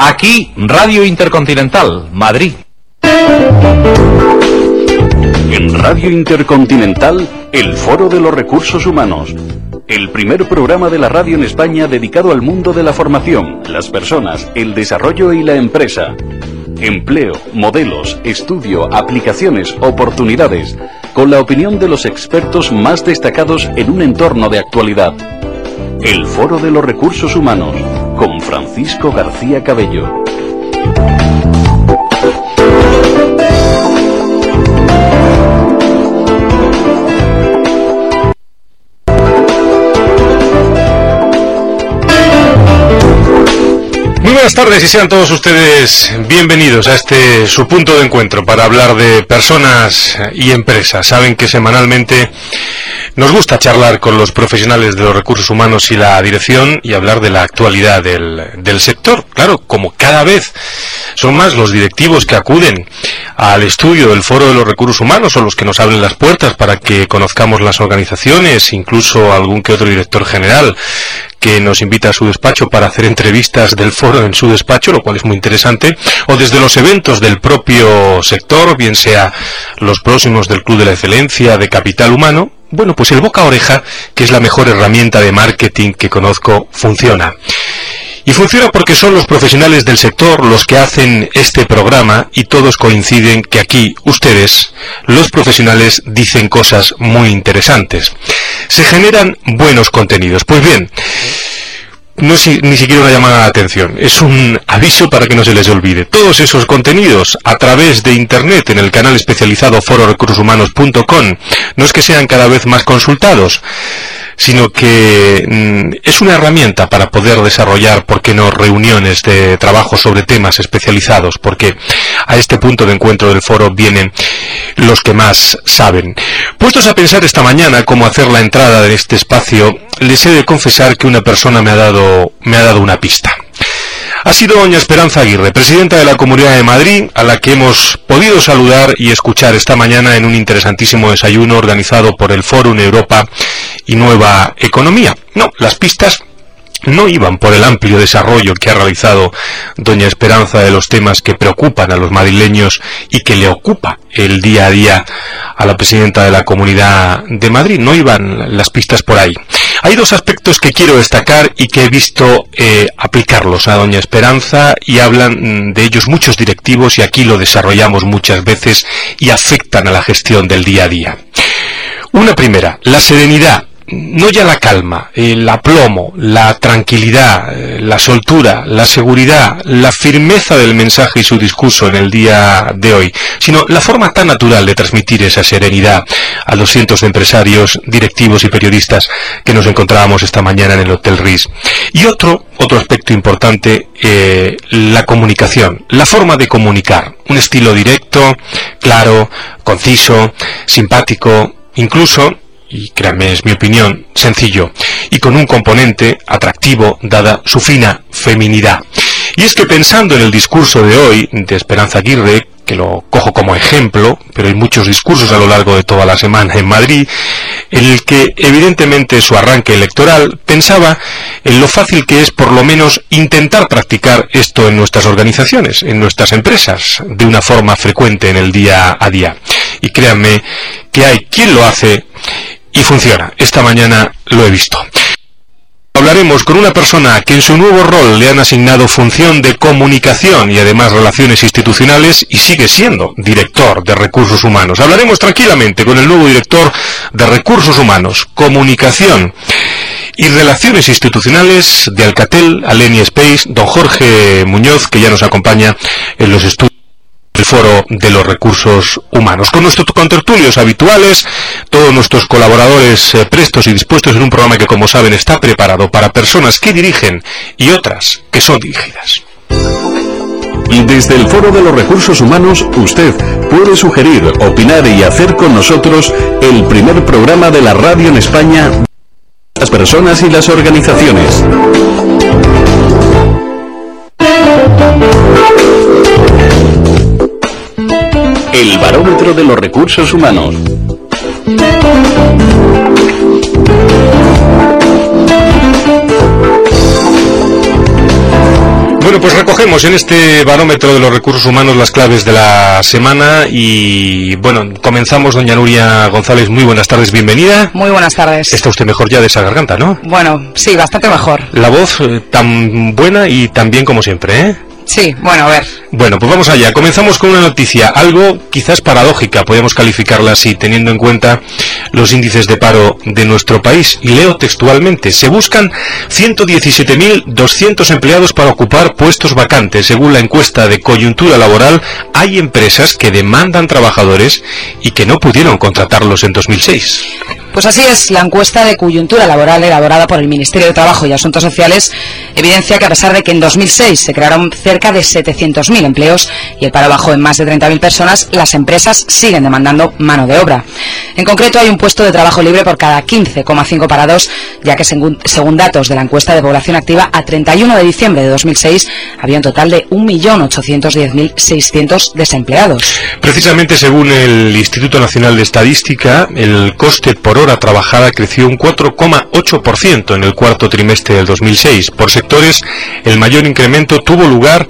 Aquí, Radio Intercontinental, Madrid. En Radio Intercontinental, el Foro de los Recursos Humanos. El primer programa de la radio en España dedicado al mundo de la formación, las personas, el desarrollo y la empresa. Empleo, modelos, estudio, aplicaciones, oportunidades, con la opinión de los expertos más destacados en un entorno de actualidad. El Foro de los Recursos Humanos, con Francisco García Cabello. Buenas tardes y sean todos ustedes bienvenidos a este su punto de encuentro para hablar de personas y empresas. Saben que semanalmente nos gusta charlar con los profesionales de los recursos humanos y la dirección y hablar de la actualidad del, del sector. Claro, como cada vez son más los directivos que acuden al estudio del Foro de los Recursos Humanos o los que nos abren las puertas para que conozcamos las organizaciones, incluso algún que otro director general que nos invita a su despacho para hacer entrevistas del foro en su despacho, lo cual es muy interesante, o desde los eventos del propio sector, bien sea los próximos del Club de la Excelencia, de Capital Humano, bueno, pues el boca oreja, que es la mejor herramienta de marketing que conozco, funciona. Y funciona porque son los profesionales del sector los que hacen este programa y todos coinciden que aquí ustedes, los profesionales, dicen cosas muy interesantes. Se generan buenos contenidos. Pues bien, no es ni siquiera una llamada de atención, es un aviso para que no se les olvide. Todos esos contenidos a través de Internet en el canal especializado fororecursoshumanos.com no es que sean cada vez más consultados, sino que mm, es una herramienta para poder desarrollar, ¿por qué no?, reuniones de trabajo sobre temas especializados, porque a este punto de encuentro del foro vienen los que más saben. Puestos a pensar esta mañana cómo hacer la entrada de este espacio, les he de confesar que una persona me ha dado, me ha dado una pista. Ha sido doña Esperanza Aguirre, presidenta de la Comunidad de Madrid, a la que hemos podido saludar y escuchar esta mañana en un interesantísimo desayuno organizado por el Fórum Europa y Nueva Economía. No, las pistas no iban por el amplio desarrollo que ha realizado doña Esperanza de los temas que preocupan a los madrileños y que le ocupa el día a día a la presidenta de la Comunidad de Madrid. No iban las pistas por ahí. Hay dos aspectos que quiero destacar y que he visto eh, aplicarlos a doña Esperanza y hablan de ellos muchos directivos y aquí lo desarrollamos muchas veces y afectan a la gestión del día a día. Una primera, la serenidad no ya la calma, el aplomo, la tranquilidad, eh, la soltura, la seguridad, la firmeza del mensaje y su discurso en el día de hoy, sino la forma tan natural de transmitir esa serenidad a los cientos de empresarios, directivos y periodistas que nos encontrábamos esta mañana en el Hotel Riz. Y otro, otro aspecto importante, eh, la comunicación, la forma de comunicar, un estilo directo, claro, conciso, simpático, incluso y créanme, es mi opinión, sencillo, y con un componente atractivo dada su fina feminidad. Y es que pensando en el discurso de hoy de Esperanza Aguirre, que lo cojo como ejemplo, pero hay muchos discursos a lo largo de toda la semana en Madrid, en el que evidentemente su arranque electoral pensaba en lo fácil que es por lo menos intentar practicar esto en nuestras organizaciones, en nuestras empresas, de una forma frecuente en el día a día. Y créanme que hay quien lo hace y funciona. Esta mañana lo he visto. Hablaremos con una persona que en su nuevo rol le han asignado función de comunicación y además relaciones institucionales y sigue siendo director de recursos humanos. Hablaremos tranquilamente con el nuevo director de recursos humanos, comunicación y relaciones institucionales de Alcatel, Alenia Space, don Jorge Muñoz, que ya nos acompaña en los estudios el Foro de los Recursos Humanos. Con nuestros contertulios habituales, todos nuestros colaboradores eh, prestos y dispuestos en un programa que, como saben, está preparado para personas que dirigen y otras que son dirigidas. Desde el Foro de los Recursos Humanos, usted puede sugerir, opinar y hacer con nosotros el primer programa de la radio en España las personas y las organizaciones. El barómetro de los recursos humanos. Bueno, pues recogemos en este barómetro de los recursos humanos las claves de la semana y bueno, comenzamos doña Nuria González, muy buenas tardes, bienvenida. Muy buenas tardes. Está usted mejor ya de esa garganta, ¿no? Bueno, sí, bastante mejor. La voz eh, tan buena y tan bien como siempre, ¿eh? Sí, bueno, a ver. Bueno, pues vamos allá. Comenzamos con una noticia, algo quizás paradójica, podemos calificarla así, teniendo en cuenta los índices de paro de nuestro país. Y leo textualmente, se buscan 117.200 empleados para ocupar puestos vacantes. Según la encuesta de coyuntura laboral, hay empresas que demandan trabajadores y que no pudieron contratarlos en 2006. Pues así es, la encuesta de coyuntura laboral elaborada por el Ministerio de Trabajo y Asuntos Sociales evidencia que a pesar de que en 2006 se crearon cerca de 700.000 empleos y el paro bajó en más de 30.000 personas, las empresas siguen demandando mano de obra. En concreto, hay un puesto de trabajo libre por cada 15,5 parados, ya que según, según datos de la encuesta de población activa, a 31 de diciembre de 2006 había un total de 1.810.600 desempleados. Precisamente según el Instituto Nacional de Estadística, el coste por hora trabajada creció un 4,8% en el cuarto trimestre del 2006. Por sectores, el mayor incremento tuvo lugar,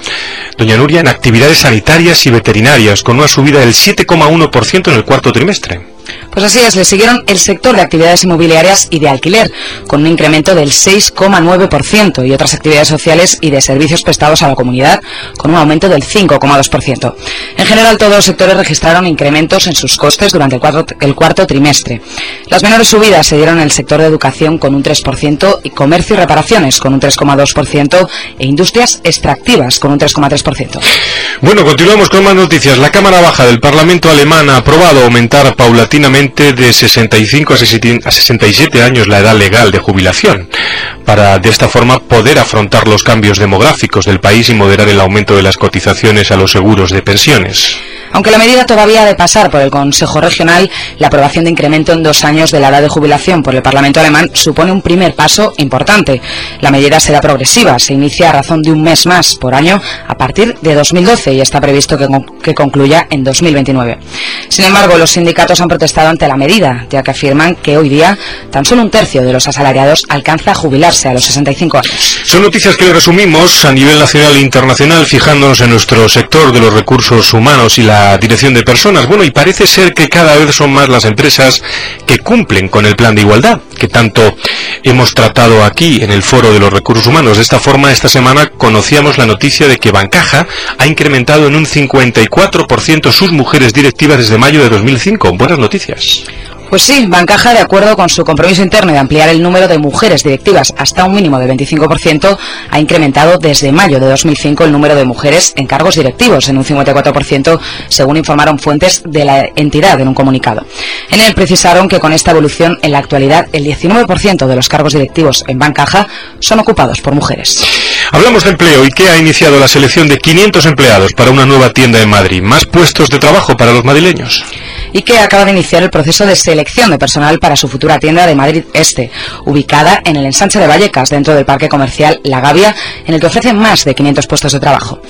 doña Nuria, en actividades sanitarias y veterinarias, con una subida del 7,1% en el cuarto trimestre. Pues así es, le siguieron el sector de actividades inmobiliarias y de alquiler, con un incremento del 6,9%, y otras actividades sociales y de servicios prestados a la comunidad, con un aumento del 5,2%. En general, todos los sectores registraron incrementos en sus costes durante el cuarto, el cuarto trimestre. Las menores subidas se dieron en el sector de educación con un 3%, y comercio y reparaciones con un 3,2%, e industrias extractivas con un 3,3%. Bueno, continuamos con más noticias. La Cámara Baja del Parlamento alemán ha aprobado aumentar paulatinamente de 65 a 67 años la edad legal de jubilación, para de esta forma poder afrontar los cambios demográficos del país y moderar el aumento de las cotizaciones a los seguros de pensiones. Aunque la medida todavía ha de pasar por el Consejo Regional, la aprobación de incremento en dos años de la edad de jubilación por el Parlamento alemán supone un primer paso importante. La medida será progresiva, se inicia a razón de un mes más por año a partir de 2012 y está previsto que, que concluya en 2029. Sin embargo, los sindicatos han protestado ante la medida, ya que afirman que hoy día tan solo un tercio de los asalariados alcanza a jubilarse a los 65 años. Son noticias que resumimos a nivel nacional e internacional, fijándonos en nuestro sector de los recursos humanos y la dirección de personas. Bueno, y parece ser que cada vez son más las empresas que cumplen con el plan de igualdad, que tanto hemos tratado aquí en el Foro de los Recursos Humanos. De esta forma, esta semana conocíamos la noticia de que Bancaja ha incrementado en un 54% sus mujeres directivas desde mayo de 2005. Buenas noticias. Pues sí, Bancaja, de acuerdo con su compromiso interno de ampliar el número de mujeres directivas hasta un mínimo del 25%, ha incrementado desde mayo de 2005 el número de mujeres en cargos directivos en un 54%, según informaron fuentes de la entidad en un comunicado. En él precisaron que con esta evolución, en la actualidad, el 19% de los cargos directivos en Bancaja son ocupados por mujeres. Hablamos de empleo y que ha iniciado la selección de 500 empleados para una nueva tienda en Madrid. Más puestos de trabajo para los madrileños y que acaba de iniciar el proceso de selección de personal para su futura tienda de Madrid Este, ubicada en el ensanche de Vallecas, dentro del parque comercial La Gavia, en el que ofrece más de 500 puestos de trabajo.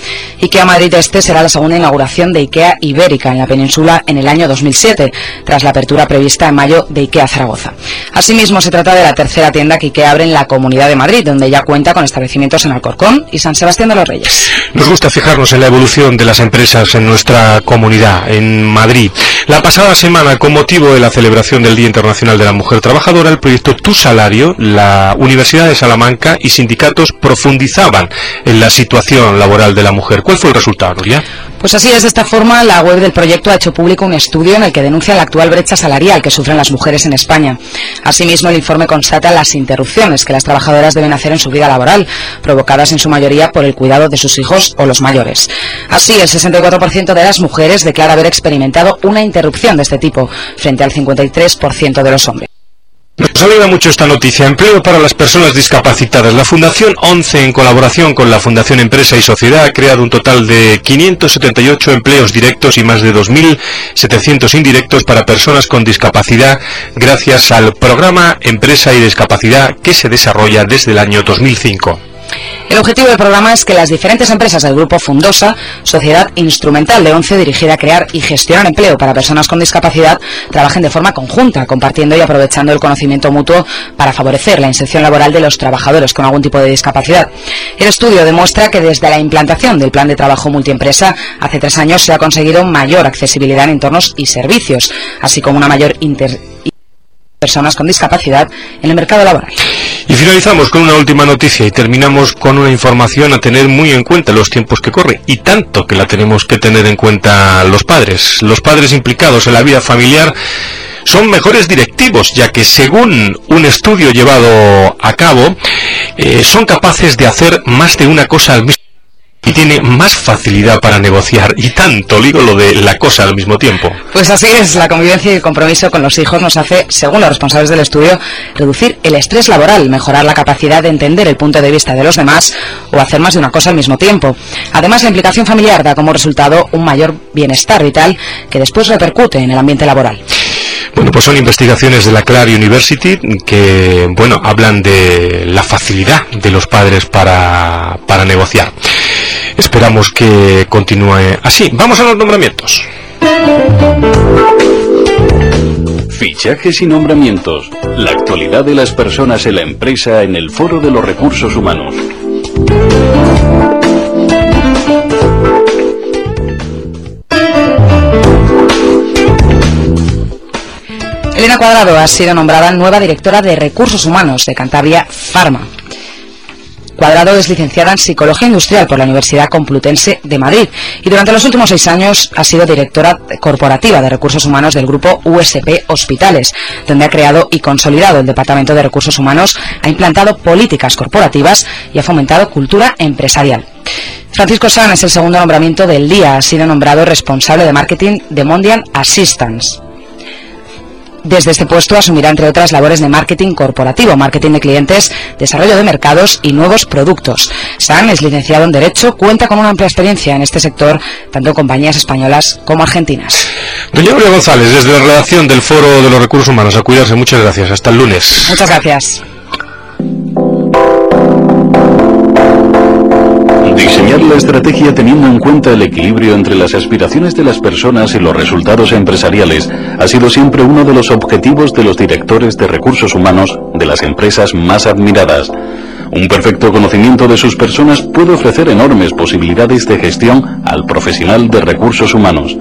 IKEA Madrid Este será la segunda inauguración de IKEA Ibérica en la península en el año 2007, tras la apertura prevista en mayo de IKEA Zaragoza. Asimismo, se trata de la tercera tienda que IKEA abre en la Comunidad de Madrid, donde ya cuenta con establecimientos en Alcorcón y San Sebastián de los Reyes. Nos gusta fijarnos en la evolución de las empresas en nuestra comunidad, en Madrid. La pasada semana, con motivo de la celebración del Día Internacional de la Mujer Trabajadora, el proyecto Tu Salario, la Universidad de Salamanca y sindicatos profundizaban en la situación laboral de la mujer. ¿Cuál fue el resultado, Nuria? Pues así es, de esta forma, la web del proyecto ha hecho público un estudio en el que denuncia la actual brecha salarial que sufren las mujeres en España. Asimismo, el informe constata las interrupciones que las trabajadoras deben hacer en su vida laboral, provocadas en su mayoría por el cuidado de sus hijos o los mayores. Así, el 64% de las mujeres declara haber experimentado una interrupción de este tipo, frente al 53% de los hombres. Nos alegra mucho esta noticia. Empleo para las personas discapacitadas. La Fundación 11, en colaboración con la Fundación Empresa y Sociedad, ha creado un total de 578 empleos directos y más de 2.700 indirectos para personas con discapacidad gracias al programa Empresa y Discapacidad que se desarrolla desde el año 2005. El objetivo del programa es que las diferentes empresas del grupo Fundosa, sociedad instrumental de ONCE dirigida a crear y gestionar empleo para personas con discapacidad, trabajen de forma conjunta, compartiendo y aprovechando el conocimiento mutuo para favorecer la inserción laboral de los trabajadores con algún tipo de discapacidad. El estudio demuestra que desde la implantación del plan de trabajo multiempresa hace tres años se ha conseguido mayor accesibilidad en entornos y servicios, así como una mayor inter personas con discapacidad en el mercado laboral. Y finalizamos con una última noticia y terminamos con una información a tener muy en cuenta los tiempos que corren y tanto que la tenemos que tener en cuenta los padres. Los padres implicados en la vida familiar son mejores directivos, ya que según un estudio llevado a cabo, eh, son capaces de hacer más de una cosa al mismo y tiene más facilidad para negociar y tanto digo lo de la cosa al mismo tiempo. Pues así es, la convivencia y el compromiso con los hijos nos hace, según los responsables del estudio, reducir el estrés laboral, mejorar la capacidad de entender el punto de vista de los demás o hacer más de una cosa al mismo tiempo. Además, la implicación familiar da como resultado un mayor bienestar vital que después repercute en el ambiente laboral. Bueno, pues son investigaciones de la Clark University que, bueno, hablan de la facilidad de los padres para, para negociar. Esperamos que continúe así. Vamos a los nombramientos. Fichajes y nombramientos. La actualidad de las personas en la empresa en el Foro de los Recursos Humanos. Elena Cuadrado ha sido nombrada nueva directora de Recursos Humanos de Cantabria Pharma. Cuadrado es licenciada en Psicología Industrial por la Universidad Complutense de Madrid y durante los últimos seis años ha sido directora corporativa de Recursos Humanos del grupo USP Hospitales, donde ha creado y consolidado el Departamento de Recursos Humanos, ha implantado políticas corporativas y ha fomentado cultura empresarial. Francisco San es el segundo nombramiento del día. Ha sido nombrado responsable de marketing de Mondial Assistance. Desde este puesto asumirá, entre otras, labores de marketing corporativo, marketing de clientes, desarrollo de mercados y nuevos productos. San es licenciado en Derecho, cuenta con una amplia experiencia en este sector, tanto en compañías españolas como argentinas. Doña Aurea González, desde la redacción del Foro de los Recursos Humanos, a cuidarse. Muchas gracias. Hasta el lunes. Muchas gracias. Diseñar la estrategia teniendo en cuenta el equilibrio entre las aspiraciones de las personas y los resultados empresariales ha sido siempre uno de los objetivos de los directores de recursos humanos de las empresas más admiradas. Un perfecto conocimiento de sus personas puede ofrecer enormes posibilidades de gestión al profesional de recursos humanos.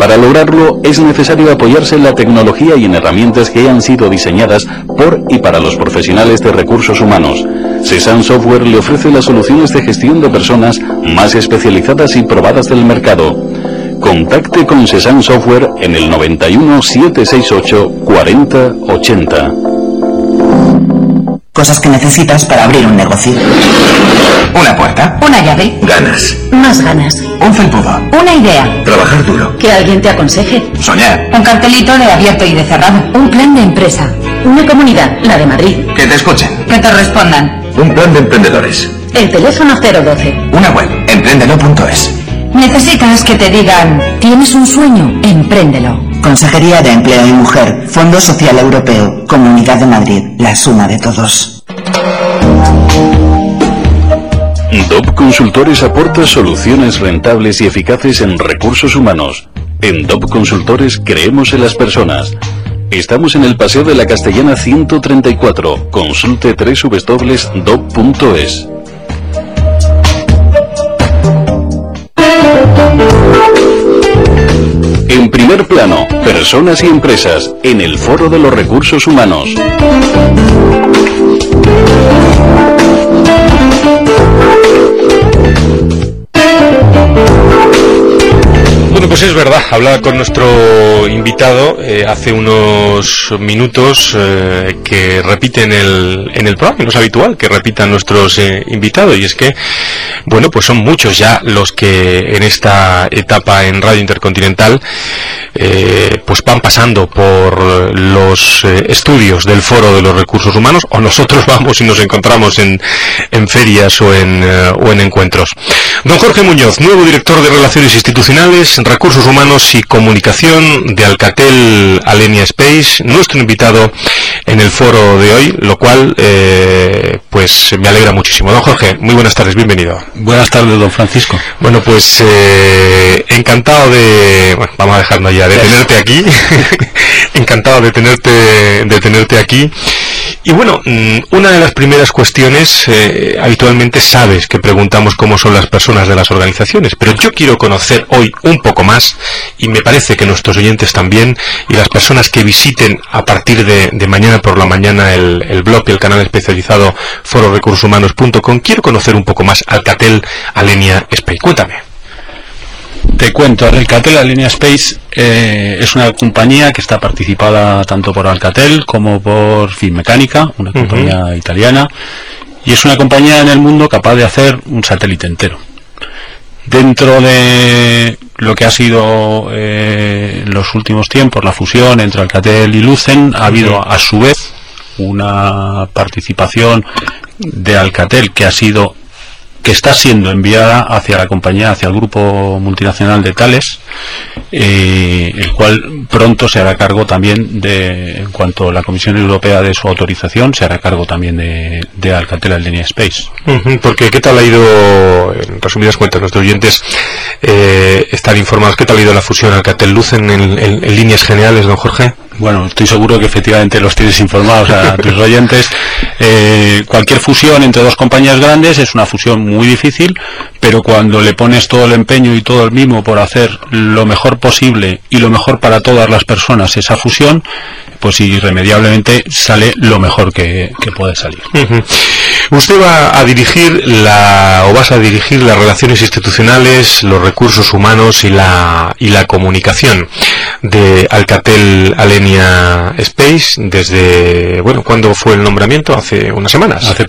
Para lograrlo es necesario apoyarse en la tecnología y en herramientas que hayan sido diseñadas por y para los profesionales de recursos humanos. CESAN Software le ofrece las soluciones de gestión de personas más especializadas y probadas del mercado. Contacte con CESAN Software en el 91 768 40 80. Cosas que necesitas para abrir un negocio. Una puerta. Una llave. Ganas. Más ganas. Un felpudo. Una idea. Trabajar duro. Que alguien te aconseje. Soñar. Un cartelito de abierto y de cerrado. Un plan de empresa. Una comunidad, la de Madrid. Que te escuchen. Que te respondan. Un plan de emprendedores. El teléfono 012. Una web. Emprendelo.es. Necesitas que te digan, ¿tienes un sueño? Empréndelo. Consejería de Empleo y Mujer. Fondo Social Europeo. Comunidad de Madrid. La suma de todos. DOP Consultores aporta soluciones rentables y eficaces en recursos humanos. En DOP Consultores creemos en las personas. Estamos en el Paseo de la Castellana 134. Consulte www.dop.es. Primer plano, personas y empresas en el Foro de los Recursos Humanos. Pues es verdad, hablaba con nuestro invitado eh, hace unos minutos eh, que repite en el, en el programa, no es habitual que repitan nuestros eh, invitados, y es que, bueno, pues son muchos ya los que en esta etapa en Radio Intercontinental pues van pasando por los estudios del Foro de los Recursos Humanos, o nosotros vamos y nos encontramos en, en ferias o en, o en encuentros. Don Jorge Muñoz, nuevo director de Relaciones Institucionales, Recursos Humanos y Comunicación de Alcatel Alenia Space, nuestro invitado en el foro de hoy, lo cual eh, pues me alegra muchísimo. Don Jorge, muy buenas tardes, bienvenido. Buenas tardes, don Francisco. Bueno, pues eh, encantado de, bueno, vamos a dejarnos ya, de tenerte aquí, encantado de tenerte, de tenerte aquí. Y bueno, mm, una de las primeras cuestiones, eh, habitualmente sabes que preguntamos cómo son las personas de las organizaciones, pero yo quiero conocer hoy un poco más, y me parece que nuestros oyentes también, y las personas que visiten a partir de, mañana por la mañana el, blog y el canal especializado fororecursoshumanos.com, quiero conocer un poco más Alcatel Alenia Space. Cuéntame. Te cuento, Alcatel Alenia Space eh, es una compañía que está participada tanto por Alcatel como por Finmecánica, una compañía uh -huh. italiana, y es una compañía en el mundo capaz de hacer un satélite entero. Dentro de lo que ha sido eh, en los últimos tiempos la fusión entre Alcatel y Lucen, ha habido uh -huh. a su vez una participación de Alcatel que ha sido que está siendo enviada hacia la compañía, hacia el grupo multinacional de Tales, eh, el cual pronto se hará cargo también de, en cuanto la Comisión Europea de su autorización, se hará cargo también de, de Alcatel Alenia Space. Porque, ¿qué tal ha ido, en resumidas cuentas, nuestros oyentes eh, están informados, qué tal ha ido la fusión Alcatel-Lucen en, en, en líneas generales, don Jorge? bueno, estoy seguro que efectivamente los tienes informados a tus oyentes. Eh, cualquier fusión entre dos compañías grandes es una fusión muy difícil, pero cuando le pones todo el empeño y todo el mimo por hacer lo mejor posible y lo mejor para todas las personas esa fusión, pues irremediablemente sale lo mejor que, que puede salir. Uh -huh. Usted va a dirigir la o vas a dirigir las relaciones institucionales, los recursos humanos y la y la comunicación de Alcatel Alenia Space desde bueno, ¿cuándo fue el nombramiento? Hace unas semanas. Hace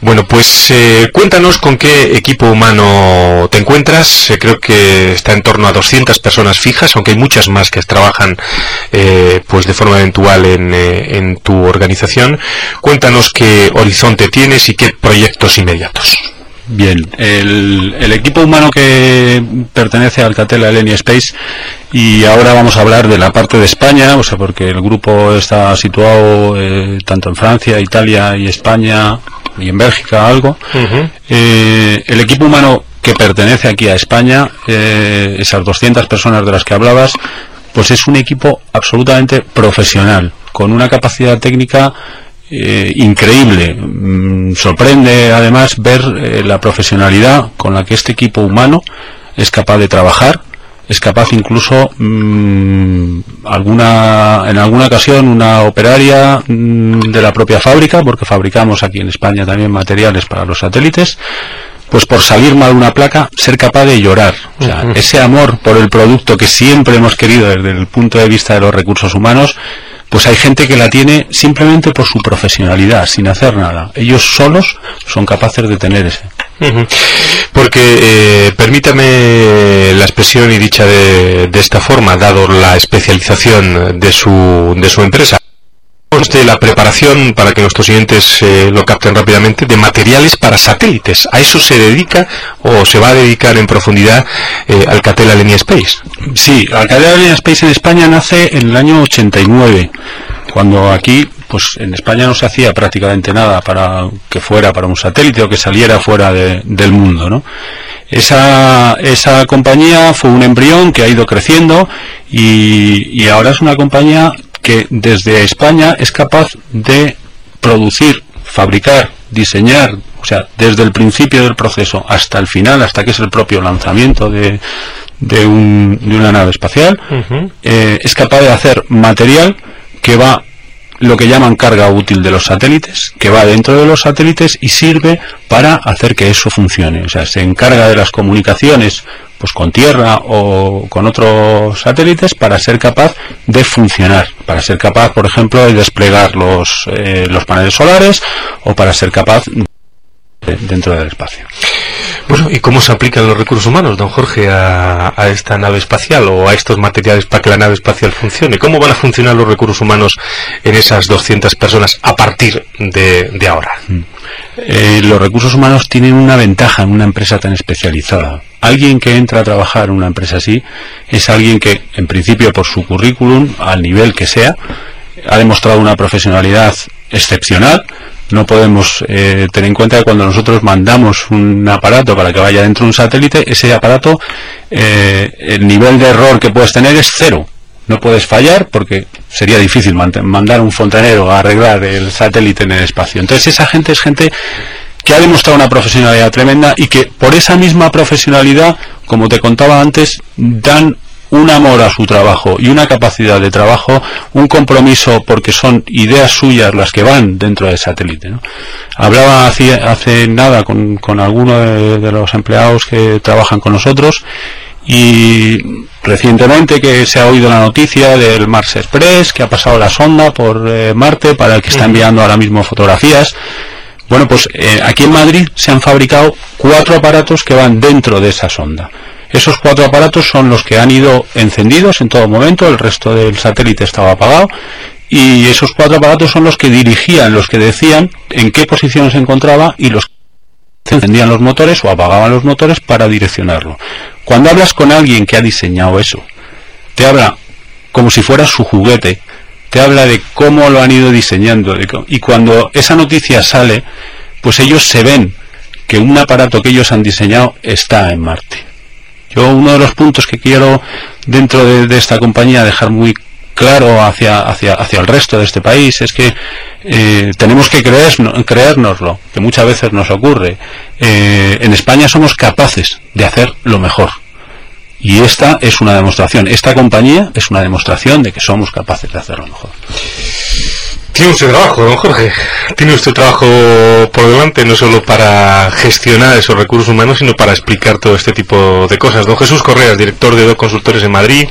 bueno, pues eh, cuéntanos con qué equipo humano te encuentras. Eh, creo que está en torno a 200 personas fijas, aunque hay muchas más que trabajan eh, pues de forma eventual en, en tu organización. Cuéntanos qué horizonte tienes y qué proyectos inmediatos. Bien, el, el, equipo humano que pertenece a Alcatel Alenia Space y ahora vamos a hablar de la parte de España, o sea, porque el grupo está situado eh, tanto en Francia, Italia y España y en Bélgica algo. Uh -huh. eh, el equipo humano que pertenece aquí a España, eh, esas 200 personas de las que hablabas, pues es un equipo absolutamente profesional, con una capacidad técnica eh, increíble. Mm, sorprende además ver eh, la profesionalidad con la que este equipo humano es capaz de trabajar, es capaz incluso mmm, alguna en alguna ocasión una operaria mmm, de la propia fábrica, porque fabricamos aquí en España también materiales para los satélites, pues por salir mal una placa, ser capaz de llorar. O sea, uh -huh. ese amor por el producto que siempre hemos querido desde el punto de vista de los recursos humanos, pues hay gente que la tiene simplemente por su profesionalidad, sin hacer nada. Ellos solos son capaces de tener ese. Porque, eh, permítame la expresión y dicha de, de, esta forma, dado la especialización de su, de su empresa, de la preparación, para que nuestros clientes eh, lo capten rápidamente, de materiales para satélites. ¿A eso se dedica o se va a dedicar en profundidad eh, Alcatel Alenia Space? Sí, Alcatel Alenia Space en España nace en el año 89, cuando aquí pues en España no se hacía prácticamente nada para que fuera para un satélite o que saliera fuera de, del mundo, ¿no? Esa, esa compañía fue un embrión que ha ido creciendo y ahora es una compañía que desde España es capaz de producir, fabricar, diseñar, o sea, desde el principio del proceso hasta el final, hasta que es el propio lanzamiento de, de, un, de una nave espacial, uh -huh. eh, es capaz de hacer material que va lo que llaman carga útil de los satélites, que va dentro de los satélites y sirve para hacer que eso funcione. O sea, se encarga de las comunicaciones pues con tierra o con otros satélites para ser capaz de funcionar, para ser capaz, por ejemplo, de desplegar los, eh, los paneles solares o para ser capaz de, dentro del espacio. Bueno, ¿y cómo se aplican los recursos humanos, don Jorge, a, a, esta nave espacial o a estos materiales para que la nave espacial funcione? ¿Cómo van a funcionar los recursos humanos en esas 200 personas a partir de, de ahora? Eh, los recursos humanos tienen una ventaja en una empresa tan especializada. Alguien que entra a trabajar en una empresa así es alguien que, en principio, por su currículum, al nivel que sea, ha demostrado una profesionalidad excepcional. No podemos eh, tener en cuenta que cuando nosotros mandamos un aparato para que vaya dentro de un satélite, ese aparato, eh, el nivel de error que puedes tener es cero. No puedes fallar porque sería difícil mandar un fontanero a arreglar el satélite en el espacio. Entonces esa gente es gente que ha demostrado una profesionalidad tremenda y que por esa misma profesionalidad, como te contaba antes, dan un amor a su trabajo y una capacidad de trabajo, un compromiso porque son ideas suyas las que van dentro del satélite. ¿no? Hablaba hace, hace nada con, con alguno de, de los empleados que trabajan con nosotros y recientemente que se ha oído la noticia del Mars Express que ha pasado la sonda por eh, Marte para el que está enviando ahora mismo fotografías bueno pues eh, aquí en Madrid se han fabricado cuatro aparatos que van dentro de esa sonda esos cuatro aparatos son los que han ido encendidos en todo momento el resto del satélite estaba apagado y esos cuatro aparatos son los que dirigían los que decían en qué posición se encontraba y los se encendían los motores o apagaban los motores para direccionarlo. Cuando hablas con alguien que ha diseñado eso, te habla como si fuera su juguete, te habla de cómo lo han ido diseñando y cuando esa noticia sale, pues ellos se ven que un aparato que ellos han diseñado está en Marte. Yo uno de los puntos que quiero dentro de, esta compañía dejar muy claro hacia, hacia, hacia el resto de este país es que eh, tenemos que creer, creérnoslo, que muchas veces nos ocurre. Eh, en España somos capaces de hacer lo mejor. Y esta es una demostración, esta compañía es una demostración de que somos capaces de hacerlo mejor. Tiene usted trabajo, don Jorge. Tiene usted trabajo por delante, no solo para gestionar esos recursos humanos, sino para explicar todo este tipo de cosas. Don Jesús Correas, director de dos consultores en Madrid.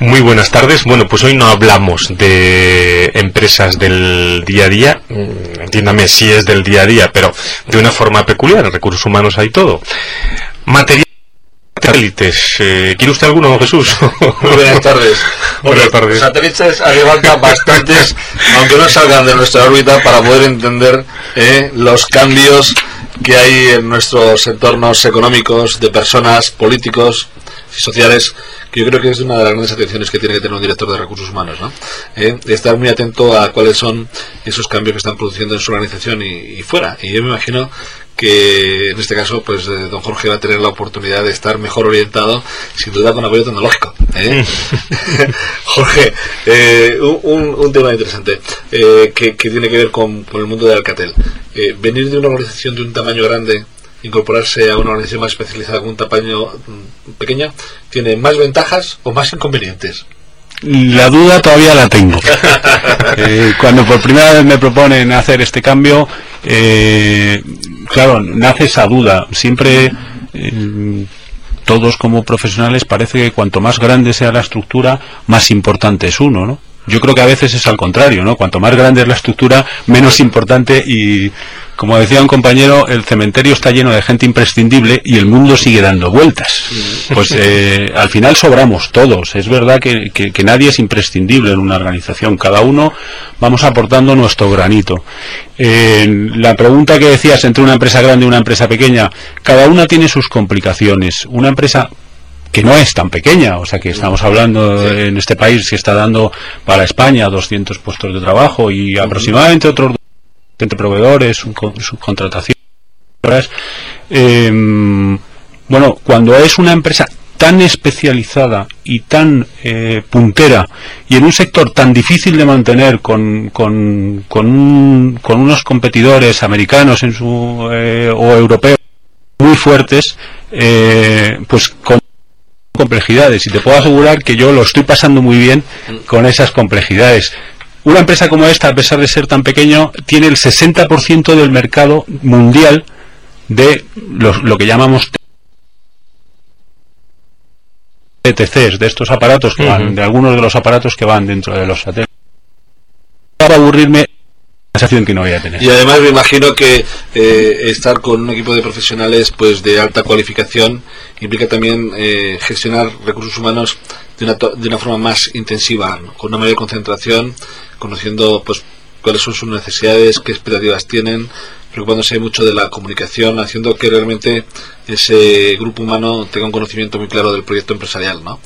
Muy buenas tardes. Bueno, pues hoy no hablamos de empresas del día a día. Entiéndame si es del día a día, pero de una forma peculiar. En recursos humanos hay todo. Satélites. Eh, ¿Quiere usted alguno, Jesús? Buenas tardes. Buenas tardes. Satélites hace falta bastantes, aunque no salgan de nuestra órbita, para poder entender eh, los cambios que hay en nuestros entornos económicos, de personas, políticos y sociales, que yo creo que es una de las grandes atenciones que tiene que tener un director de recursos humanos, ¿no? Eh, estar muy atento a cuáles son esos cambios que están produciendo en su organización y, y fuera. Y yo me imagino que en este caso pues eh, don Jorge va a tener la oportunidad de estar mejor orientado sin duda con apoyo tecnológico ¿eh? Jorge eh, un, un, tema interesante que, que, tiene que ver con, con el mundo de Alcatel venir de una organización de un tamaño grande incorporarse a una organización más especializada con un tamaño mm, pequeña tiene más ventajas o más inconvenientes la duda todavía la tengo. eh, cuando por primera vez me proponen hacer este cambio, eh, claro, nace esa duda. Siempre eh, todos como profesionales parece que cuanto más grande sea la estructura, más importante es uno, ¿no? Yo creo que a veces es al contrario, ¿no? Cuanto más grande es la estructura, menos importante y, como decía un compañero, el cementerio está lleno de gente imprescindible y el mundo sigue dando vueltas. Pues eh, al final sobramos todos. Es verdad que, que, que, nadie es imprescindible en una organización. Cada uno vamos aportando nuestro granito. Eh, la pregunta que decías entre una empresa grande y una empresa pequeña, cada una tiene sus complicaciones. Una empresa que no es tan pequeña, o sea que estamos hablando sí. en este país que está dando para España 200 puestos de trabajo y aproximadamente otros entre proveedores, subcontratación. Eh, bueno, cuando es una empresa tan especializada y tan eh, puntera y en un sector tan difícil de mantener con, con, con, un, con unos competidores americanos en su, eh, o europeos muy fuertes, eh, pues con complejidades y te puedo asegurar que yo lo estoy pasando muy bien con esas complejidades. Una empresa como esta, a pesar de ser tan pequeño, tiene el 60% del mercado mundial de los, lo que llamamos ETCs, de estos aparatos que uh -huh. van, de algunos de los aparatos que van dentro de los satélites. Para aburrirme que no voy a tener. Y además me imagino que eh, estar con un equipo de profesionales pues de alta cualificación implica también eh, gestionar recursos humanos de una, de una forma más intensiva, con una mayor concentración, conociendo pues cuáles son sus necesidades, qué expectativas tienen, preocupándose mucho de la comunicación, haciendo que realmente ese grupo humano tenga un conocimiento muy claro del proyecto empresarial, ¿no?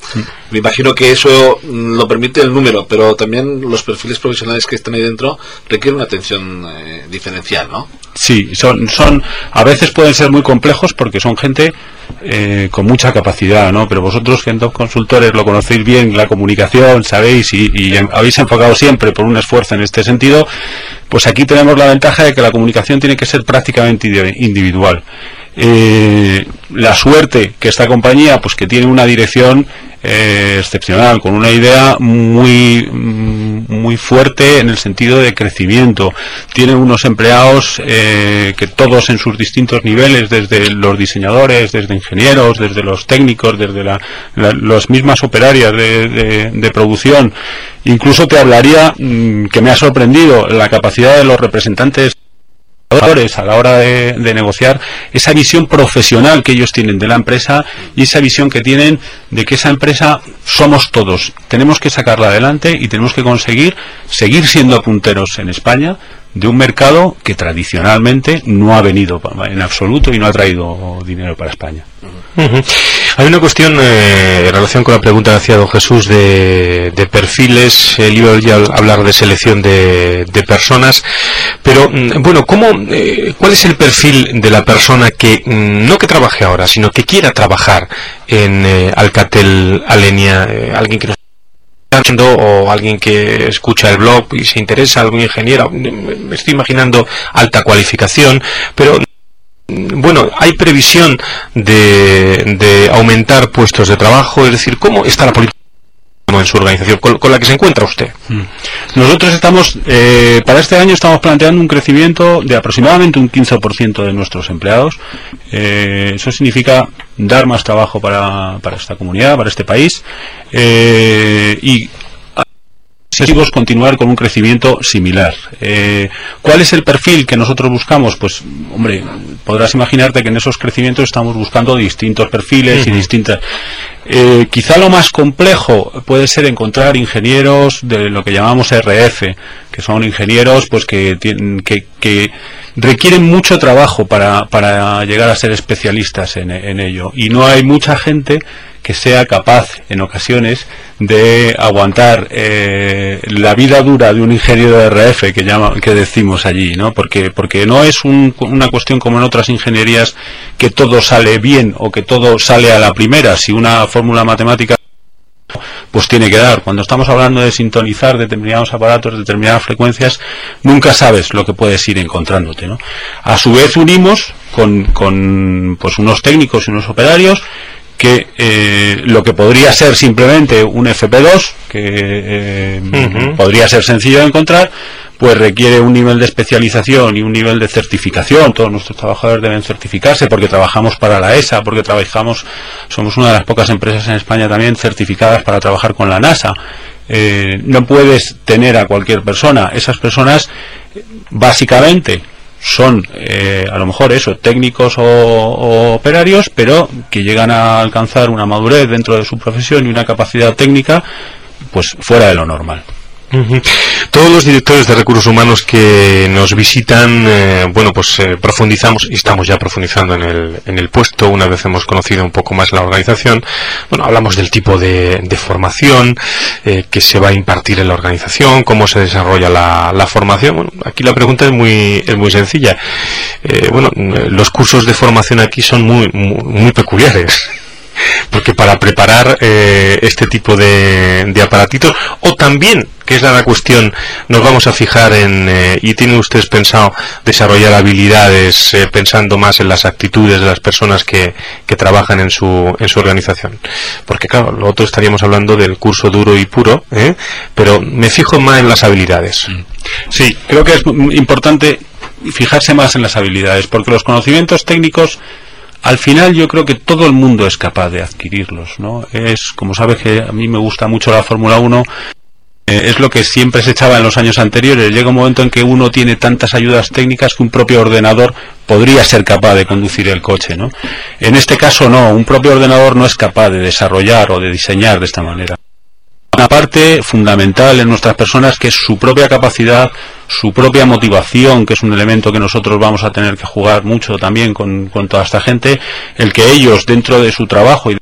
Me imagino que eso mm, lo permite el número, pero también los perfiles profesionales que están ahí dentro requieren una atención eh, diferencial, ¿no? Sí, son, son, a veces pueden ser muy complejos porque son gente eh, con mucha capacidad, ¿no? Pero vosotros, siendo consultores, lo conocéis bien, la comunicación, sabéis y, y habéis enfocado siempre por un esfuerzo en este sentido, pues aquí tenemos la ventaja de que la comunicación tiene que ser prácticamente indi- individual. Eh, la suerte que esta compañía, pues que tiene una dirección eh, excepcional, con una idea muy mm, muy fuerte en el sentido de crecimiento. Tiene unos empleados eh, que todos en sus distintos niveles, desde los diseñadores, desde ingenieros, desde los técnicos, desde la, la- las mismas operarias de, de- de producción, incluso te hablaría mm, que me ha sorprendido la capacidad de los representantes a la hora de, negociar esa visión profesional que ellos tienen de la empresa y esa visión que tienen de que esa empresa somos todos. Tenemos que sacarla adelante y tenemos que conseguir seguir siendo punteros en España de un mercado que tradicionalmente no ha venido en absoluto y no ha traído dinero para España. Hay una cuestión eh, en relación con la pregunta que hacía don Jesús de, perfiles. Él iba ya a hablar de selección de, personas. Pero, mm, bueno, ¿cómo, eh, ¿cuál es el perfil de la persona que, mm, no que trabaje ahora, sino que quiera trabajar en eh, Alcatel Alenia? Eh, alguien que nos o alguien que escucha el blog y se interesa, algún ingeniero, me estoy imaginando alta cualificación, pero bueno, ¿hay previsión de, aumentar puestos de trabajo? Es decir, ¿cómo está la política en su organización con, la que se encuentra usted? Nosotros estamos, eh, para este año estamos planteando un crecimiento de aproximadamente un 15% de nuestros empleados. Eh, eso significa dar más trabajo para, para esta comunidad, para este país. Eh, y objetivos continuar con un crecimiento similar. Eh, ¿Cuál es el perfil que nosotros buscamos? Pues, hombre, podrás imaginarte que en esos crecimientos estamos buscando distintos perfiles y distintas. Eh, quizá lo más complejo puede ser encontrar ingenieros de lo que llamamos RF, que son ingenieros pues que tienen que, requieren mucho trabajo para, para llegar a ser especialistas en, en ello. Y no hay mucha gente que sea capaz en ocasiones de aguantar eh, la vida dura de un ingeniero de RF que llama que decimos allí no porque porque no es un- una cuestión como en otras ingenierías que todo sale bien o que todo sale a la primera. Si una fórmula matemática pues tiene que dar. Cuando estamos hablando de sintonizar determinados aparatos, determinadas frecuencias, nunca sabes lo que puedes ir encontrándote, ¿no? A su vez unimos con, con pues unos técnicos y unos operarios que eh, lo que podría ser simplemente un FP2, que eh, podría ser sencillo de encontrar, pues requiere un nivel de especialización y un nivel de certificación. Todos nuestros trabajadores deben certificarse porque trabajamos para la ESA, porque trabajamos, somos una de las pocas empresas en España también certificadas para trabajar con la NASA. Eh, no puedes tener a cualquier persona. Esas personas, básicamente, son eh, a lo mejor eso, técnicos o, o operarios, pero que llegan a alcanzar una madurez dentro de su profesión y una capacidad técnica, pues fuera de lo normal. Todos los directores de recursos humanos que nos visitan, eh, bueno, pues eh, profundizamos y estamos ya profundizando en el, en el puesto una vez hemos conocido un poco más la organización. Bueno, hablamos del tipo de, formación eh, que se va a impartir en la organización, cómo se desarrolla la, la formación. Bueno, aquí la pregunta es muy, es muy sencilla. Bueno, los cursos de formación aquí son muy, muy, muy peculiares porque para preparar eh, este tipo de, aparatitos o también que es la cuestión nos vamos a fijar en eh, y tienen ustedes pensado desarrollar habilidades eh, pensando más en las actitudes de las personas que, que trabajan en su en su organización. Porque claro lo otro estaríamos hablando del curso duro y puro ¿eh? pero me fijo más en las habilidades. Sí, creo que es importante fijarse más en las habilidades, porque los conocimientos técnicos, al final yo creo que todo el mundo es capaz de adquirirlos, ¿no? Es, como sabes que a mí me gusta mucho la Fórmula 1, eh, es lo que siempre se echaba en los años anteriores. Llega un momento en que uno tiene tantas ayudas técnicas que un propio ordenador podría ser capaz de conducir el coche, ¿no? En este caso no, un propio ordenador no es capaz de desarrollar o de diseñar de esta manera. Una parte fundamental en nuestras personas que es su propia capacidad, su propia motivación, que es un elemento que nosotros vamos a tener que jugar mucho también con, con toda esta gente, el que ellos dentro de su trabajo y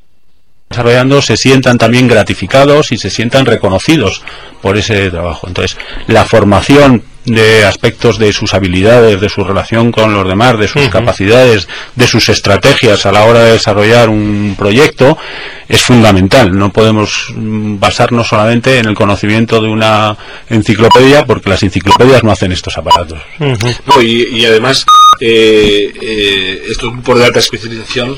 desarrollando se sientan también gratificados y se sientan reconocidos por ese trabajo. Entonces, la formación de aspectos de sus habilidades, de su relación con los demás, de sus capacidades, de sus estrategias a la hora de desarrollar un proyecto, es fundamental. No podemos mm, basarnos solamente en el conocimiento de una enciclopedia, porque las enciclopedias no hacen estos aparatos. No, y, y además, eh, eh, estos grupos de alta especialización